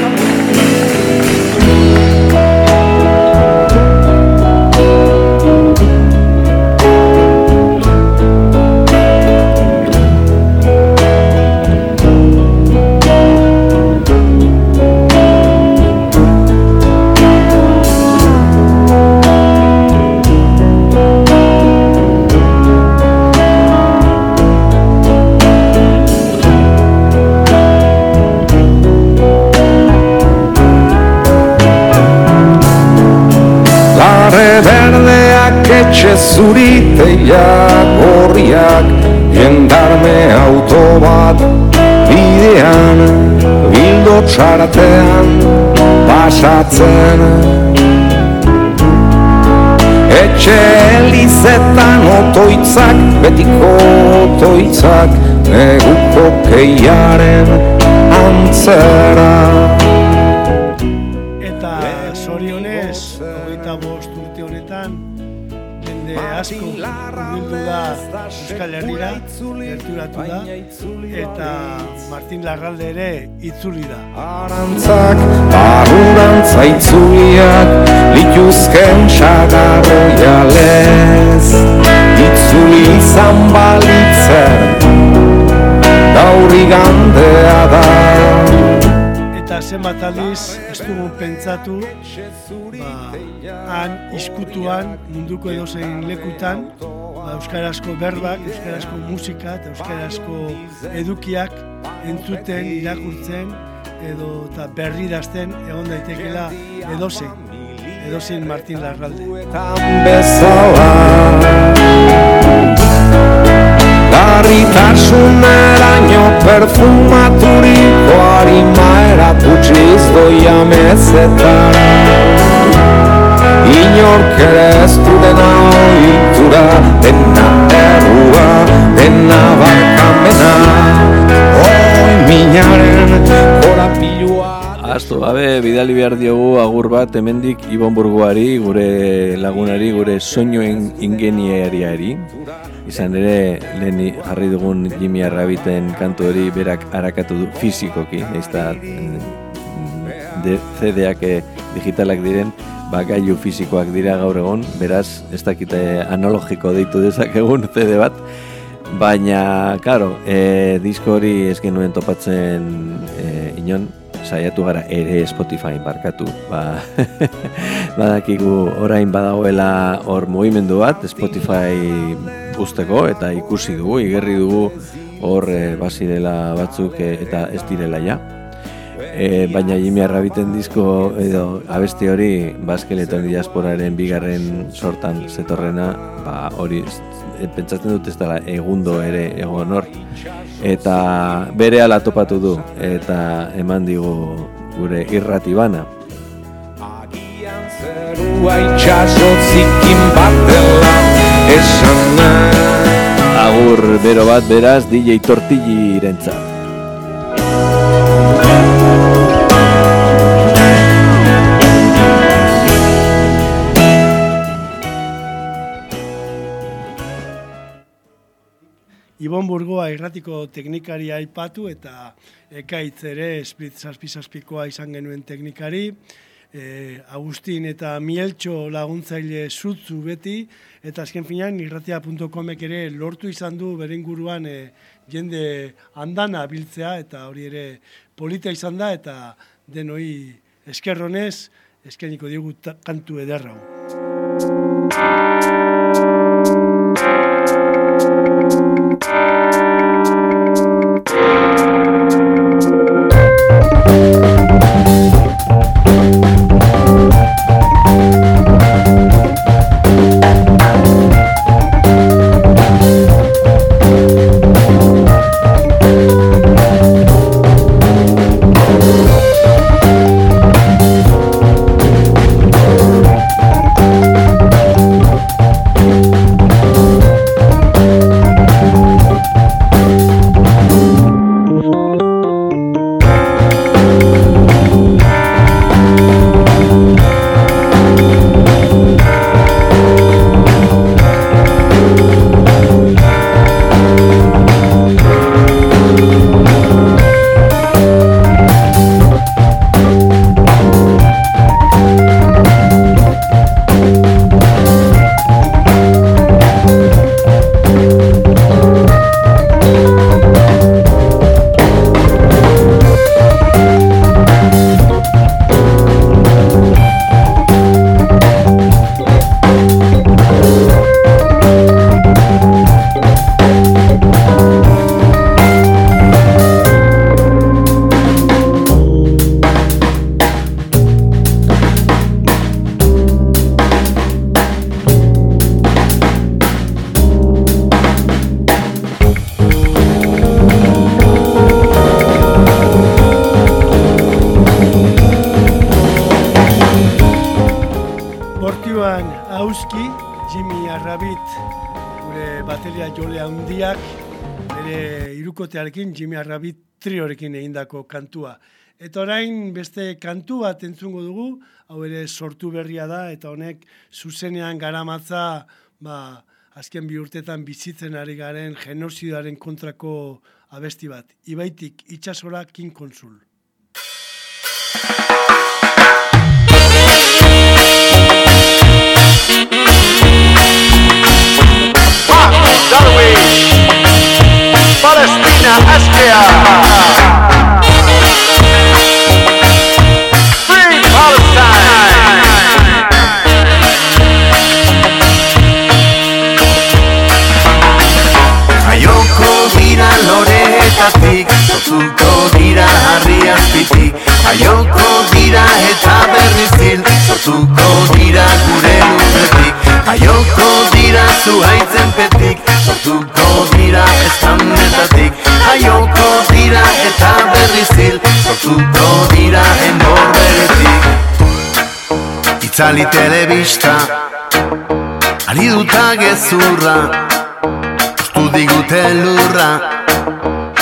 S4: Txartean pasatzen Etxe elizetan otoitzak, betiko otoitzak Neguko keiaren antzera.
S1: Eta zorionez, hogeita bost urte honetan, jende asko hurbildu da Euskal Herrira, gerturatu da, eta Martin Larralde ere itzuli da.
S4: Arantzak, barurantza itzuliak, lituzken sagarroialez Itzuli izan balitzen, gauri gandea da
S1: Eta zenbat aldiz ez dugu pentsatu, ba, han iskutuan munduko edozein lekutan, ba, euskarazko berbak, euskarazko musika eta euskarazko edukiak entzuten, irakurtzen edo eta berridazten egon daitekela edozein, edozein Martin Larralde.
S4: bezala Garritasuneraino perfumaturiko harima erakutsiz doia mezetara Inork ere ez du dena oitura Dena errua, dena barkamena. Oi minaren korapilua
S2: Astu gabe, bidali behar diogu agur bat hemendik Ibon Burgoari, gure lagunari, gure soinuen ingenieriari. Izan ere, lehen jarri dugun Jimmy Arrabiten kantu hori berak harakatu du fizikoki, ezta de CD-ak eh, digitalak diren, ba, gailu fizikoak dira gaur egon, beraz, ez dakite analogiko deitu dezakegun CD bat, Baina, karo, e, disko hori ez genuen topatzen e, inon, saiatu gara ere Spotify barkatu. Ba, badakigu orain badagoela hor mugimendu bat Spotify usteko eta ikusi dugu, igerri dugu hor e, bazirela batzuk e, eta ez direla ja. E, baina Jimmy Arrabiten disko edo abesti hori Baskeleton diasporaren bigarren sortan zetorrena, ba hori pentsatzen dut ez dela egundo ere egon hor. Eta bere ala topatu du eta eman digu gure irrati bana.
S4: Zerua itxaso zikin bat dela esan
S2: Agur bero bat beraz DJ Tortilli
S1: Ibon Burgoa irratiko teknikaria aipatu eta ekaitz ere esprit zazpizazpikoa izan genuen teknikari, e, Agustin eta Mieltxo laguntzaile zutzu beti, eta azken finean irratia.comek ere lortu izan du beren guruan e, jende andana biltzea, eta hori ere polita izan da, eta denoi eskerronez, eskeniko diogu ta- kantu ederra. Hau. Bortioan bere irukotearekin Jimmy Arrabit triorekin egindako kantua. Eta orain beste kantu bat entzungo dugu, hau ere sortu berria da, eta honek zuzenean garamatza, ba, azken bi urtetan bizitzen ari garen genozidaren kontrako abesti bat. Ibaitik itxasora kin konsul.
S14: Itzali telebista, ari duta gezurra. Ustu digute lurra.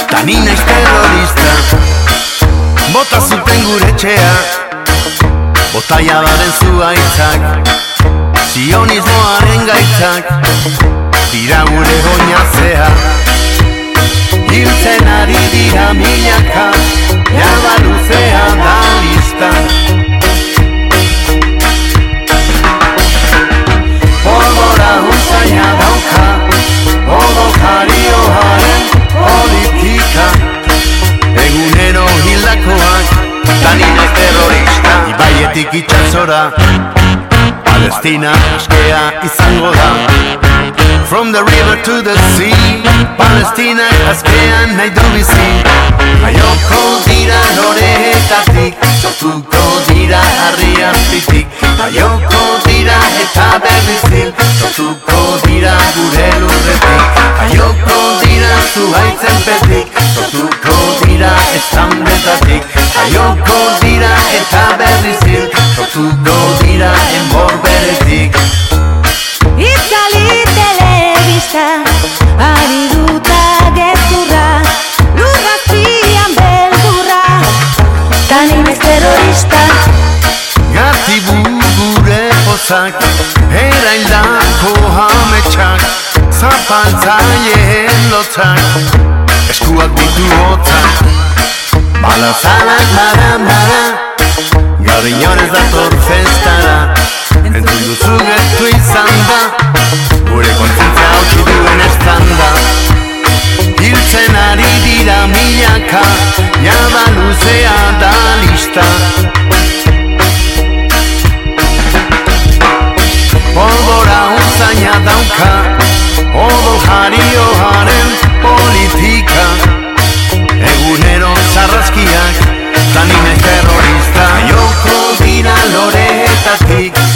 S14: Ta ni naiz terrorista. Bota zuten gure txea Botaia baren zuaitzak Zionismoaren gaitzak. Dira gure goinazea Hiltzen ari dira milaka. Jaba luzea da lista Jarioaren politika Egunero hildakoak Tani naiz terrorista Ibaietik itxasora Palestina askea izango da From the river to the sea Palestina askean nahi du bizi. Aioko dira loreetatik Sortuko dira harri azpitik Aioko dira eta berrizil Sortuko dira gure lurretik. Aioko dira zuhaitzen petik Sortuko dira estambetatik Aioko dira eta berrizil Sortuko dira enbor beretik.
S5: Itzali telebista, ari duta gezurra, lurrazpian beldurra, tani naiz terrorista.
S14: Gatibu gure pozak Eraildako hametxak Zapaltzaileen lotzak Eskuak ditu hotzak Bala zalak mara mara Gaur inorez dator festara Entzun duzu gertu izan da Gure kontzientzia hautsi duen estanda Hiltzen ari dira milaka Jaba luzea da lista. Polbora unzaina dauka Odol jario jaren politika. Egunero zarrazkiak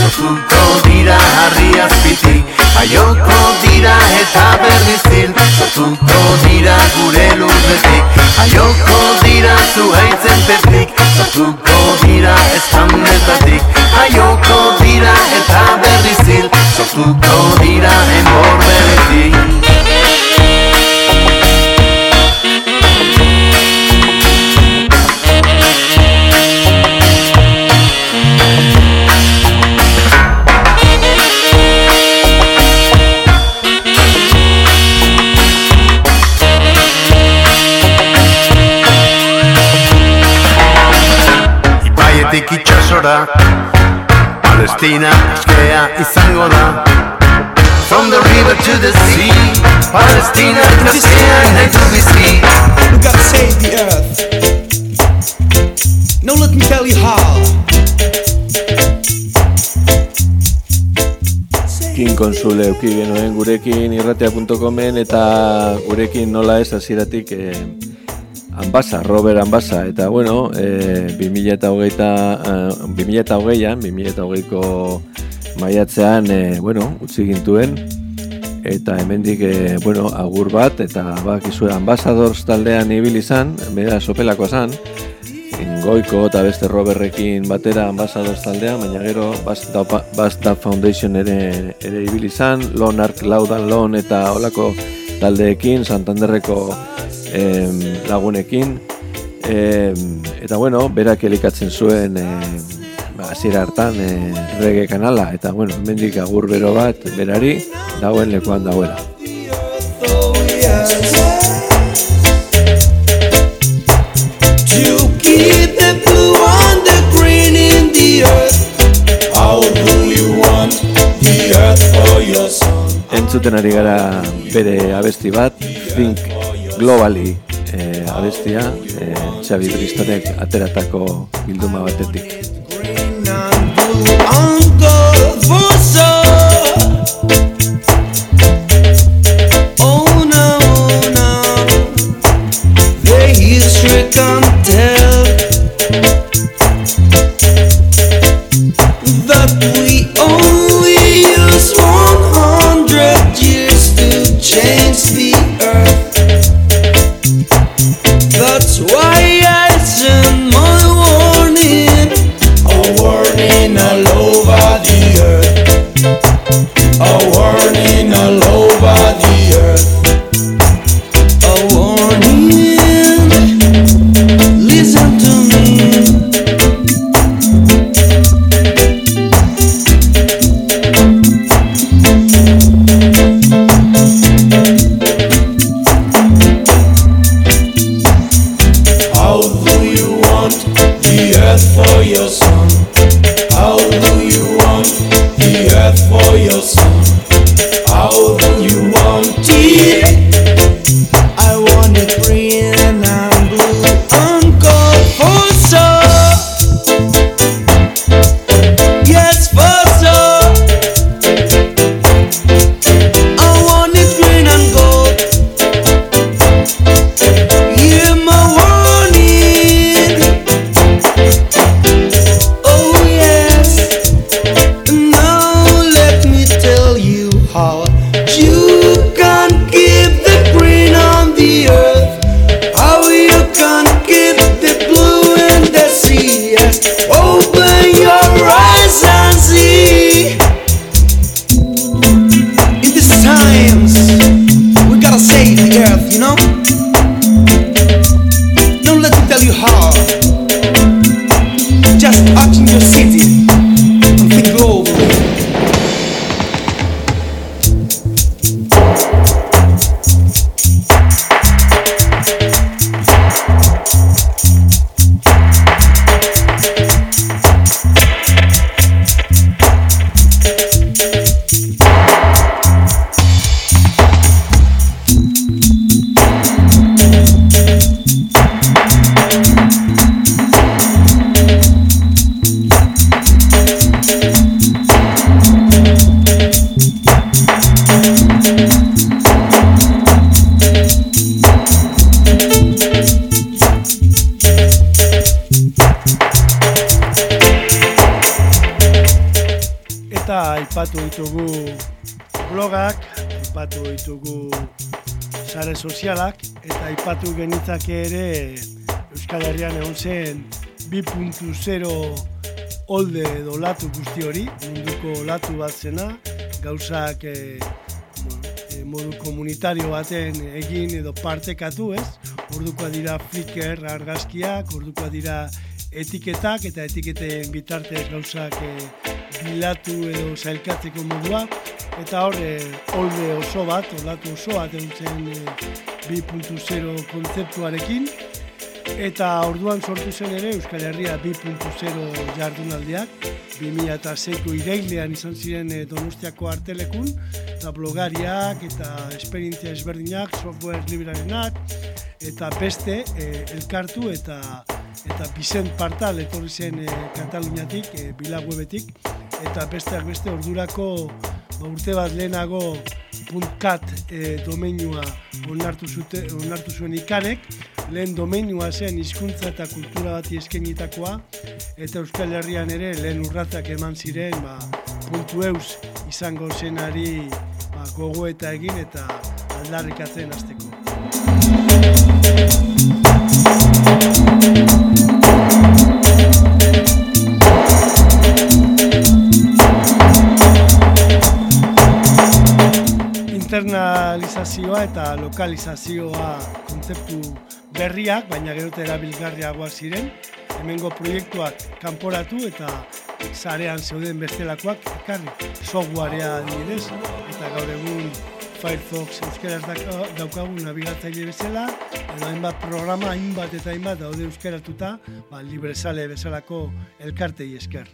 S14: Zotuko dira harri azpitik Aioko dira eta berdizil Zotuko dira gure lurretik Aioko dira zuhaitzen pertik. Zotuko dira estandetatik Aioko dira eta berdizil Zotuko dira enbor beretik Itxasora Palestina askea izango da From the river to the sea Palestina askea nahi du bizi
S15: We gotta save the earth. Now let me tell you how.
S2: Kin konsule euki genuen gurekin irratea.comen eta gurekin nola ez hasieratik eh, Anbasa, Robert Anbasa, eta bueno, 2000 eta hogeita, 2000 eta hogeian, 2000 eta hogeiko maiatzean, eh, bueno, utzi gintuen, eta hemendik eh, bueno, agur bat, eta bakizue Ambasadors taldean ibil izan, bera sopelako zan, goiko eta beste Roberrekin batera Ambasadors taldean, baina gero Basta, Foundation ere, ere ibil izan, Lon Ark Laudan Lon eta olako taldeekin, Santanderreko em, lagunekin, em, eta bueno, berak elikatzen zuen em, ba, hasiera hartan e, rege kanala, eta bueno, hemendik agur bero bat berari, dagoen lekuan dagoela.
S9: Son?
S2: Entzuten ari gara bere abesti bat, Think Globally eh, abestia, eh, Xabi Bristonek ateratako bilduma batetik.
S9: That we
S1: sare sozialak, eta aipatu genitzake ere Euskal Herrian egon zen 2.0 olde edo latu guzti hori, munduko latu bat zena, gauzak e, e, modu komunitario baten egin edo partekatu, ez? Ordukoa dira flicker argazkiak, ordukoa dira etiketak eta etiketen bitartez gauzak e, bilatu edo zailkatzeko modua. Eta hor, e, olde oso bat, olatu oso bat egon zen e, 2.0 kontzeptuarekin. Eta orduan sortu zen ere Euskal Herria 2.0 jardunaldiak, 2006ko irailean izan ziren eh, Donostiako artelekun, eta blogariak eta esperientzia ezberdinak, software liberarenak, eta beste eh, elkartu eta eta Bizent Partal etorri zen eh, Kataluniatik, eh, Bilaguebetik, eta besteak beste ordurako ba, urte bat lehenago .cat eh, domeinua onartu, zute, onartu zuen ikanek, lehen domeinua zen hizkuntza eta kultura bati eskenitakoa, eta Euskal Herrian ere lehen urratzak eman ziren, ba, eus izango zenari ba, gogo eta egin eta aldarrikatzen hasteko. Internalizazioa eta lokalizazioa kontzeptu berriak, baina gero eta erabilgarriagoak ziren, hemengo proiektuak kanporatu eta zarean zeuden bestelakoak ekarri softwarea adibidez eta gaur egun Firefox euskeraz daukagun nabigatzaile bezala edo hainbat programa hainbat eta hainbat daude euskeratuta ba, librezale bezalako elkartei esker.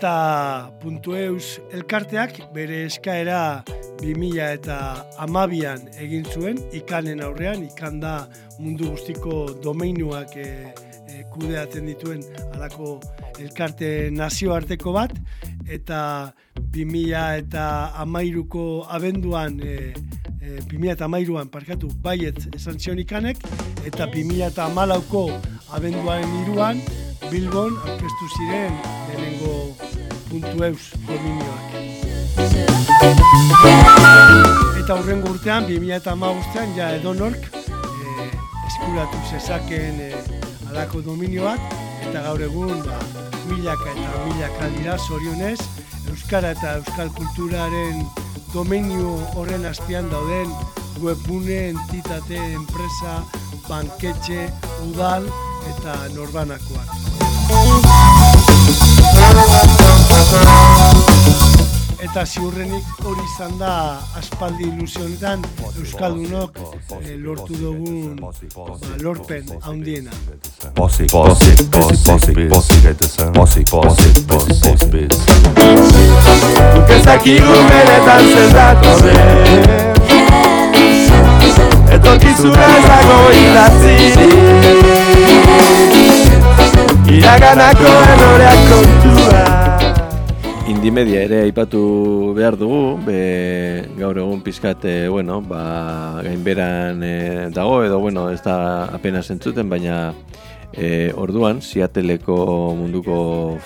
S1: Eta puntu eus elkarteak bere eskaera 2000 eta amabian egin zuen, ikanen aurrean, ikan da mundu guztiko domeinuak e, e, kudeatzen dituen alako elkarte nazioarteko bat, eta 2000 eta amairuko abenduan, e, e, 2000 eta amairuan, parkatu, baiet esan zion ikanek, eta 2000 eta amalauko abenduan iruan, Bilbon aurkeztu ziren lehenengo puntu eus dominioak. Eta hurrengo urtean, 2008an, ja edonork e, eskuratu zezaken e, alako dominioak, eta gaur egun ba, milaka eta milaka dira zorionez, Euskara eta Euskal kulturaren domenio horren azpian dauden webgune, entitate, enpresa, banketxe, udal eta norbanakoak. Eta ziurrenik hori izan da aspaldi ilusionetan Euskaldunok eh, lortu dugun ba, lorpen handiena.
S16: Get the sound. Bossy, bossy, bossy, bossy, biz.
S9: Guk ez dakigu benetan zer datorren Etorkizuna ez dago idatzirik Iraganako erroreak kontua
S2: Indimedia ere aipatu behar dugu, be, gaur egun pizkat, e, bueno, ba, gainberan e, dago, edo, bueno, ez da apenas entzuten, baina e, orduan, Seattleko munduko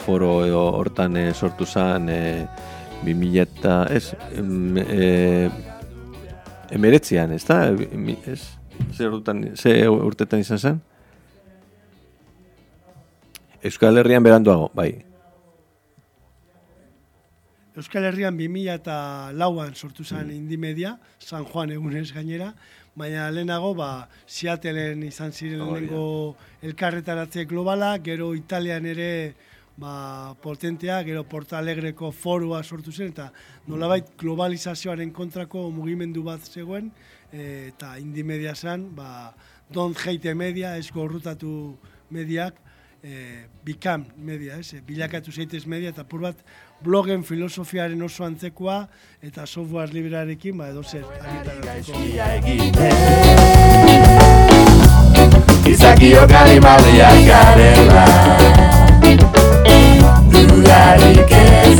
S2: foro edo hortan sortu zen, e, 2000 eta, ez, e, emeretzian, ez da, ez, ze, urtetan, ze urtetan izan zen? Euskal Herrian beranduago, bai.
S1: Euskal Herrian 2000 eta lauan sortu zen Indimedia, San Juan egunez gainera, baina lehenago ba, Seattleen izan ziren
S2: da.
S1: lehenengo elkarretaratze globala, gero Italian ere ba, potentea, gero Porto Alegreko forua sortu zen, eta nolabait globalizazioaren kontrako mugimendu bat zegoen, e, eta Indimedia zen, ba, don't hate media, ez gorrutatu mediak, e, bikam media, ez, e, bilakatu zaitez media, eta pur bat blogen filosofiaren oso antzekoa, eta software liberarekin, ba, edo zer.
S9: Izakiok animaliak garela Dudarik ez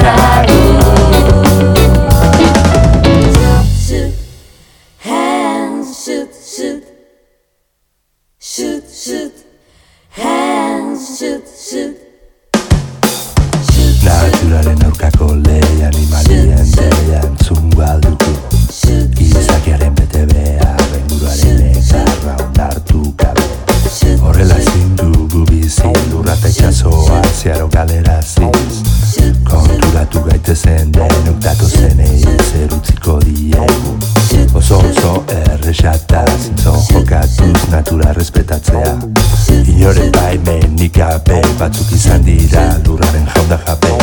S16: eta itxasoa zeharo galeraziz Konturatu gaitezen denok dato zenei zer utziko diegu. Oso oso errexata zintzo jokatuz natura respetatzea. Inoren baimenik gabe batzuk izan dira lurraren jaunda jabe.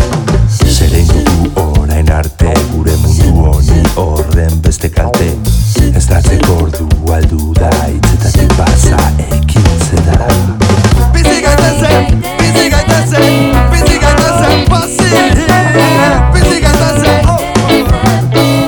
S16: Zerein dugu orain arte gure mundu honi horren beste kalte. Ez datzeko ordu aldu da hitzetatik pasa ekintzetara
S9: Bizi gaitezen, bizi gaitezen, bizi gaitezen Bizi gaitezen, bizi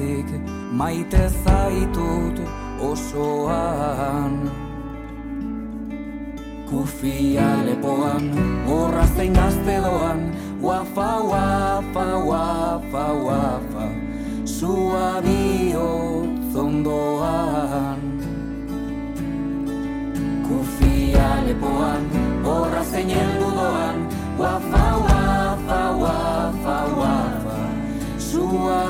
S17: horregatik maite zaitut osoan. Kufia lepoan, horra zein gazte doan Wafa, wafa, wafa, wafa Zua bihotz ondoan. Kufia lepoan, horra zein heldu doan. Wafa, wafa, wafa, wafa Zua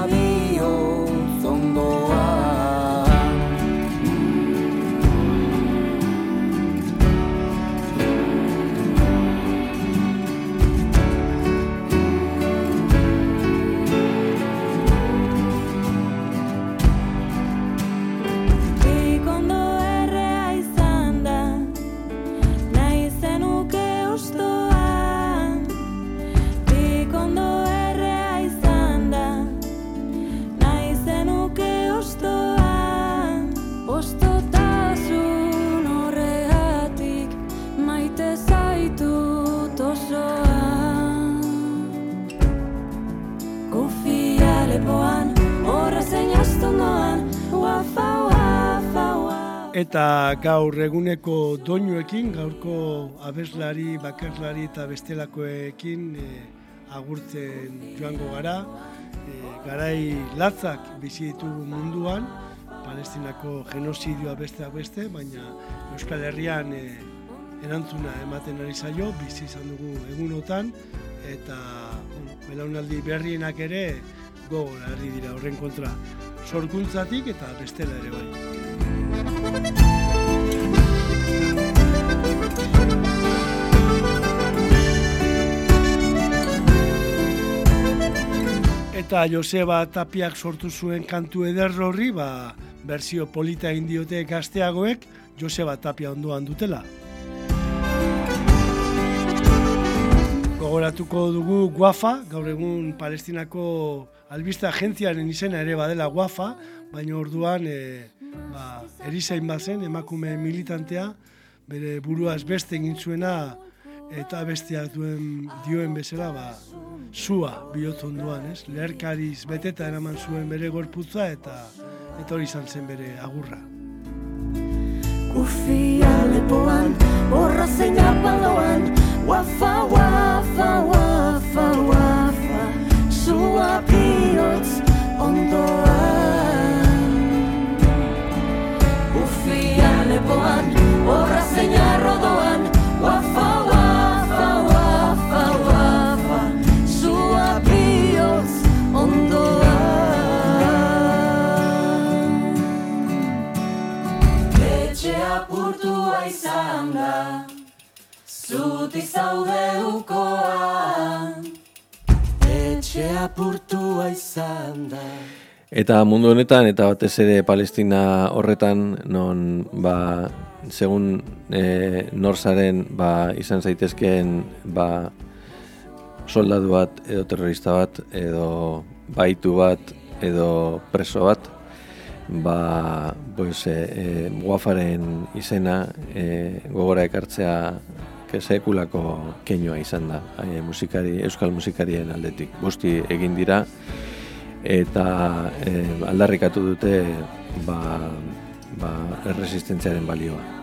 S1: Eta gaur eguneko doinuekin, gaurko abeslari, bakarlari eta bestelakoekin e, agurtzen joango gara. E, garai latzak bizi ditugu munduan, Palestinako genozidioa besteak beste, baina Euskal Herrian e, erantzuna ematen ari zaio, bizi izan dugu egunotan, eta belaunaldi berrienak ere gogor harri dira horren kontra sorkuntzatik eta bestela ere bai. Eta Joseba Tapiak sortu zuen kantu eder horri, ba, berzio polita egin diote gazteagoek Joseba Tapia ondoan dutela. Gogoratuko dugu Guafa, gaur egun Palestinako albiste agentziaren izena ere badela Guafa, baina orduan e, ba, erizain bazen emakume militantea, bere buruaz beste egin zuena eta besteak duen dioen bezala ba, sua bihotz onduan, ez? Leherkariz beteta eraman zuen bere gorputza eta eta hori izan zen bere agurra.
S5: Kufia lepoan, horra zein apaloan Wafa, wafa, wafa, wafa Zua bihotz ondoan kanpoan Horra zeina rodoan. Wafa, wafa, wafa, wafa Zua bihotz ondoan Etxea purtua izan da Zuti zaude ukoan Etxea purtua izan da.
S2: Eta mundu honetan, eta batez ere Palestina horretan, non, ba, segun e, norzaren, ba, izan zaitezkeen, ba, soldadu bat, edo terrorista bat, edo baitu bat, edo preso bat, ba, pues, e, e, guafaren izena e, gogora ekartzea sekulako keinua izan da, e, musikari, euskal musikarien aldetik. Bosti egin dira, eta e, aldarrikatu dute ba, ba, erresistentziaren balioa.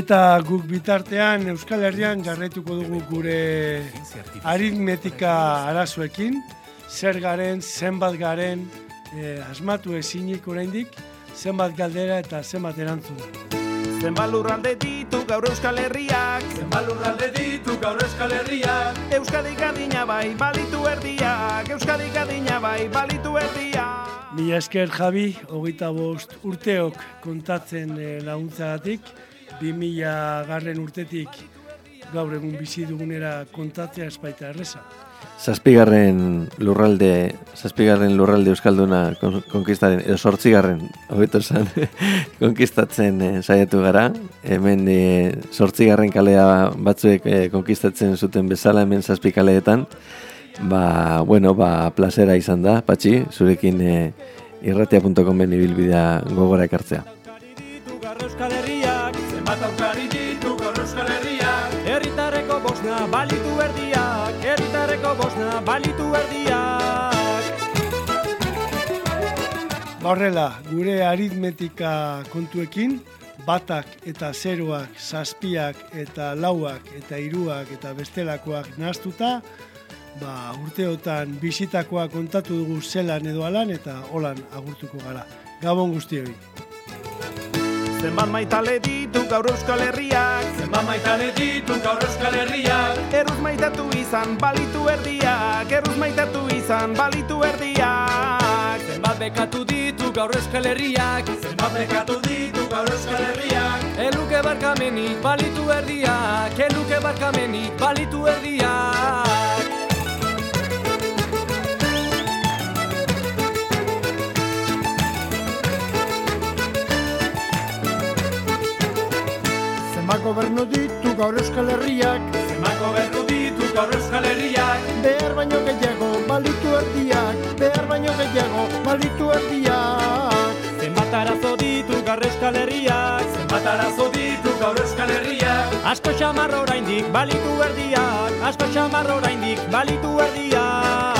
S1: Eta guk bitartean Euskal Herrian jarraituko dugu gure aritmetika arazoekin, zer garen, zenbat garen, eh, asmatu ezinik oraindik, zenbat galdera eta zenbat erantzun.
S18: Zenbat lurralde ditu gaur Euskal Herriak Zenbat lurralde ditu gaur Euskal Herriak Euskadi adina bai balitu erdiak Euskadi adina bai balitu erdiak
S1: Mila esker Javi, hogeita bost urteok kontatzen eh, laguntzagatik, 2000 garren urtetik gaur egun bizi dugunera kontatzea espaita erreza.
S2: Zazpigarren lurralde, zazpigarren lurralde euskalduna kon- konkistaren, edo sortzigarren, hobeto esan, konkistatzen eh, saiatu gara. Hemen eh, sortzigarren kalea batzuek eh, konkistatzen zuten bezala hemen zazpi kaleetan. Ba, bueno, ba, plazera izan da, patxi, zurekin eh, irratia.comen ibilbidea gogora ekartzea.
S18: Euskal Herriak Zenbat aukari ditu Euskal Herriak Herritarreko bosna erdiak Herritarreko bosna balitu erdiak
S1: horrela, gure aritmetika kontuekin, batak eta zeroak, zazpiak eta lauak eta hiruak eta bestelakoak nahaztuta, ba, urteotan bizitakoa kontatu dugu zelan edo alan eta holan agurtuko gara. Gabon guztioi.
S18: Zenbat maitale ditu gaur Euskal Herriak? Zenbat maitale ditu gaur Euskal Herriak? Eruz maitatu izan balitu erdiak Eruz maitatu izan balitu erdiak.
S19: Zenbat bekatu ditu gaur Euskal Herriak?
S18: Zenbat bekatu ditu gaur Euskal Herriak?
S19: Eluke barkamenik balitu erdiak Eluke barkamenik balitu erdiak
S20: Zenbat gobernu ditu gaur Euskal Herriak.
S18: Zenbat gobernu ditu gaur Euskal Herriak.
S20: Behar baino gehiago balitu erdiak. Behar baino gehiago balitu erdiak.
S18: Zenbat arazo ditu gaur Euskal Herriak. Zenbat arazo ditu gaur Euskal Herriak.
S19: Asko xamarra oraindik balitu erdiak. Asko xamarra oraindik balitu erdiak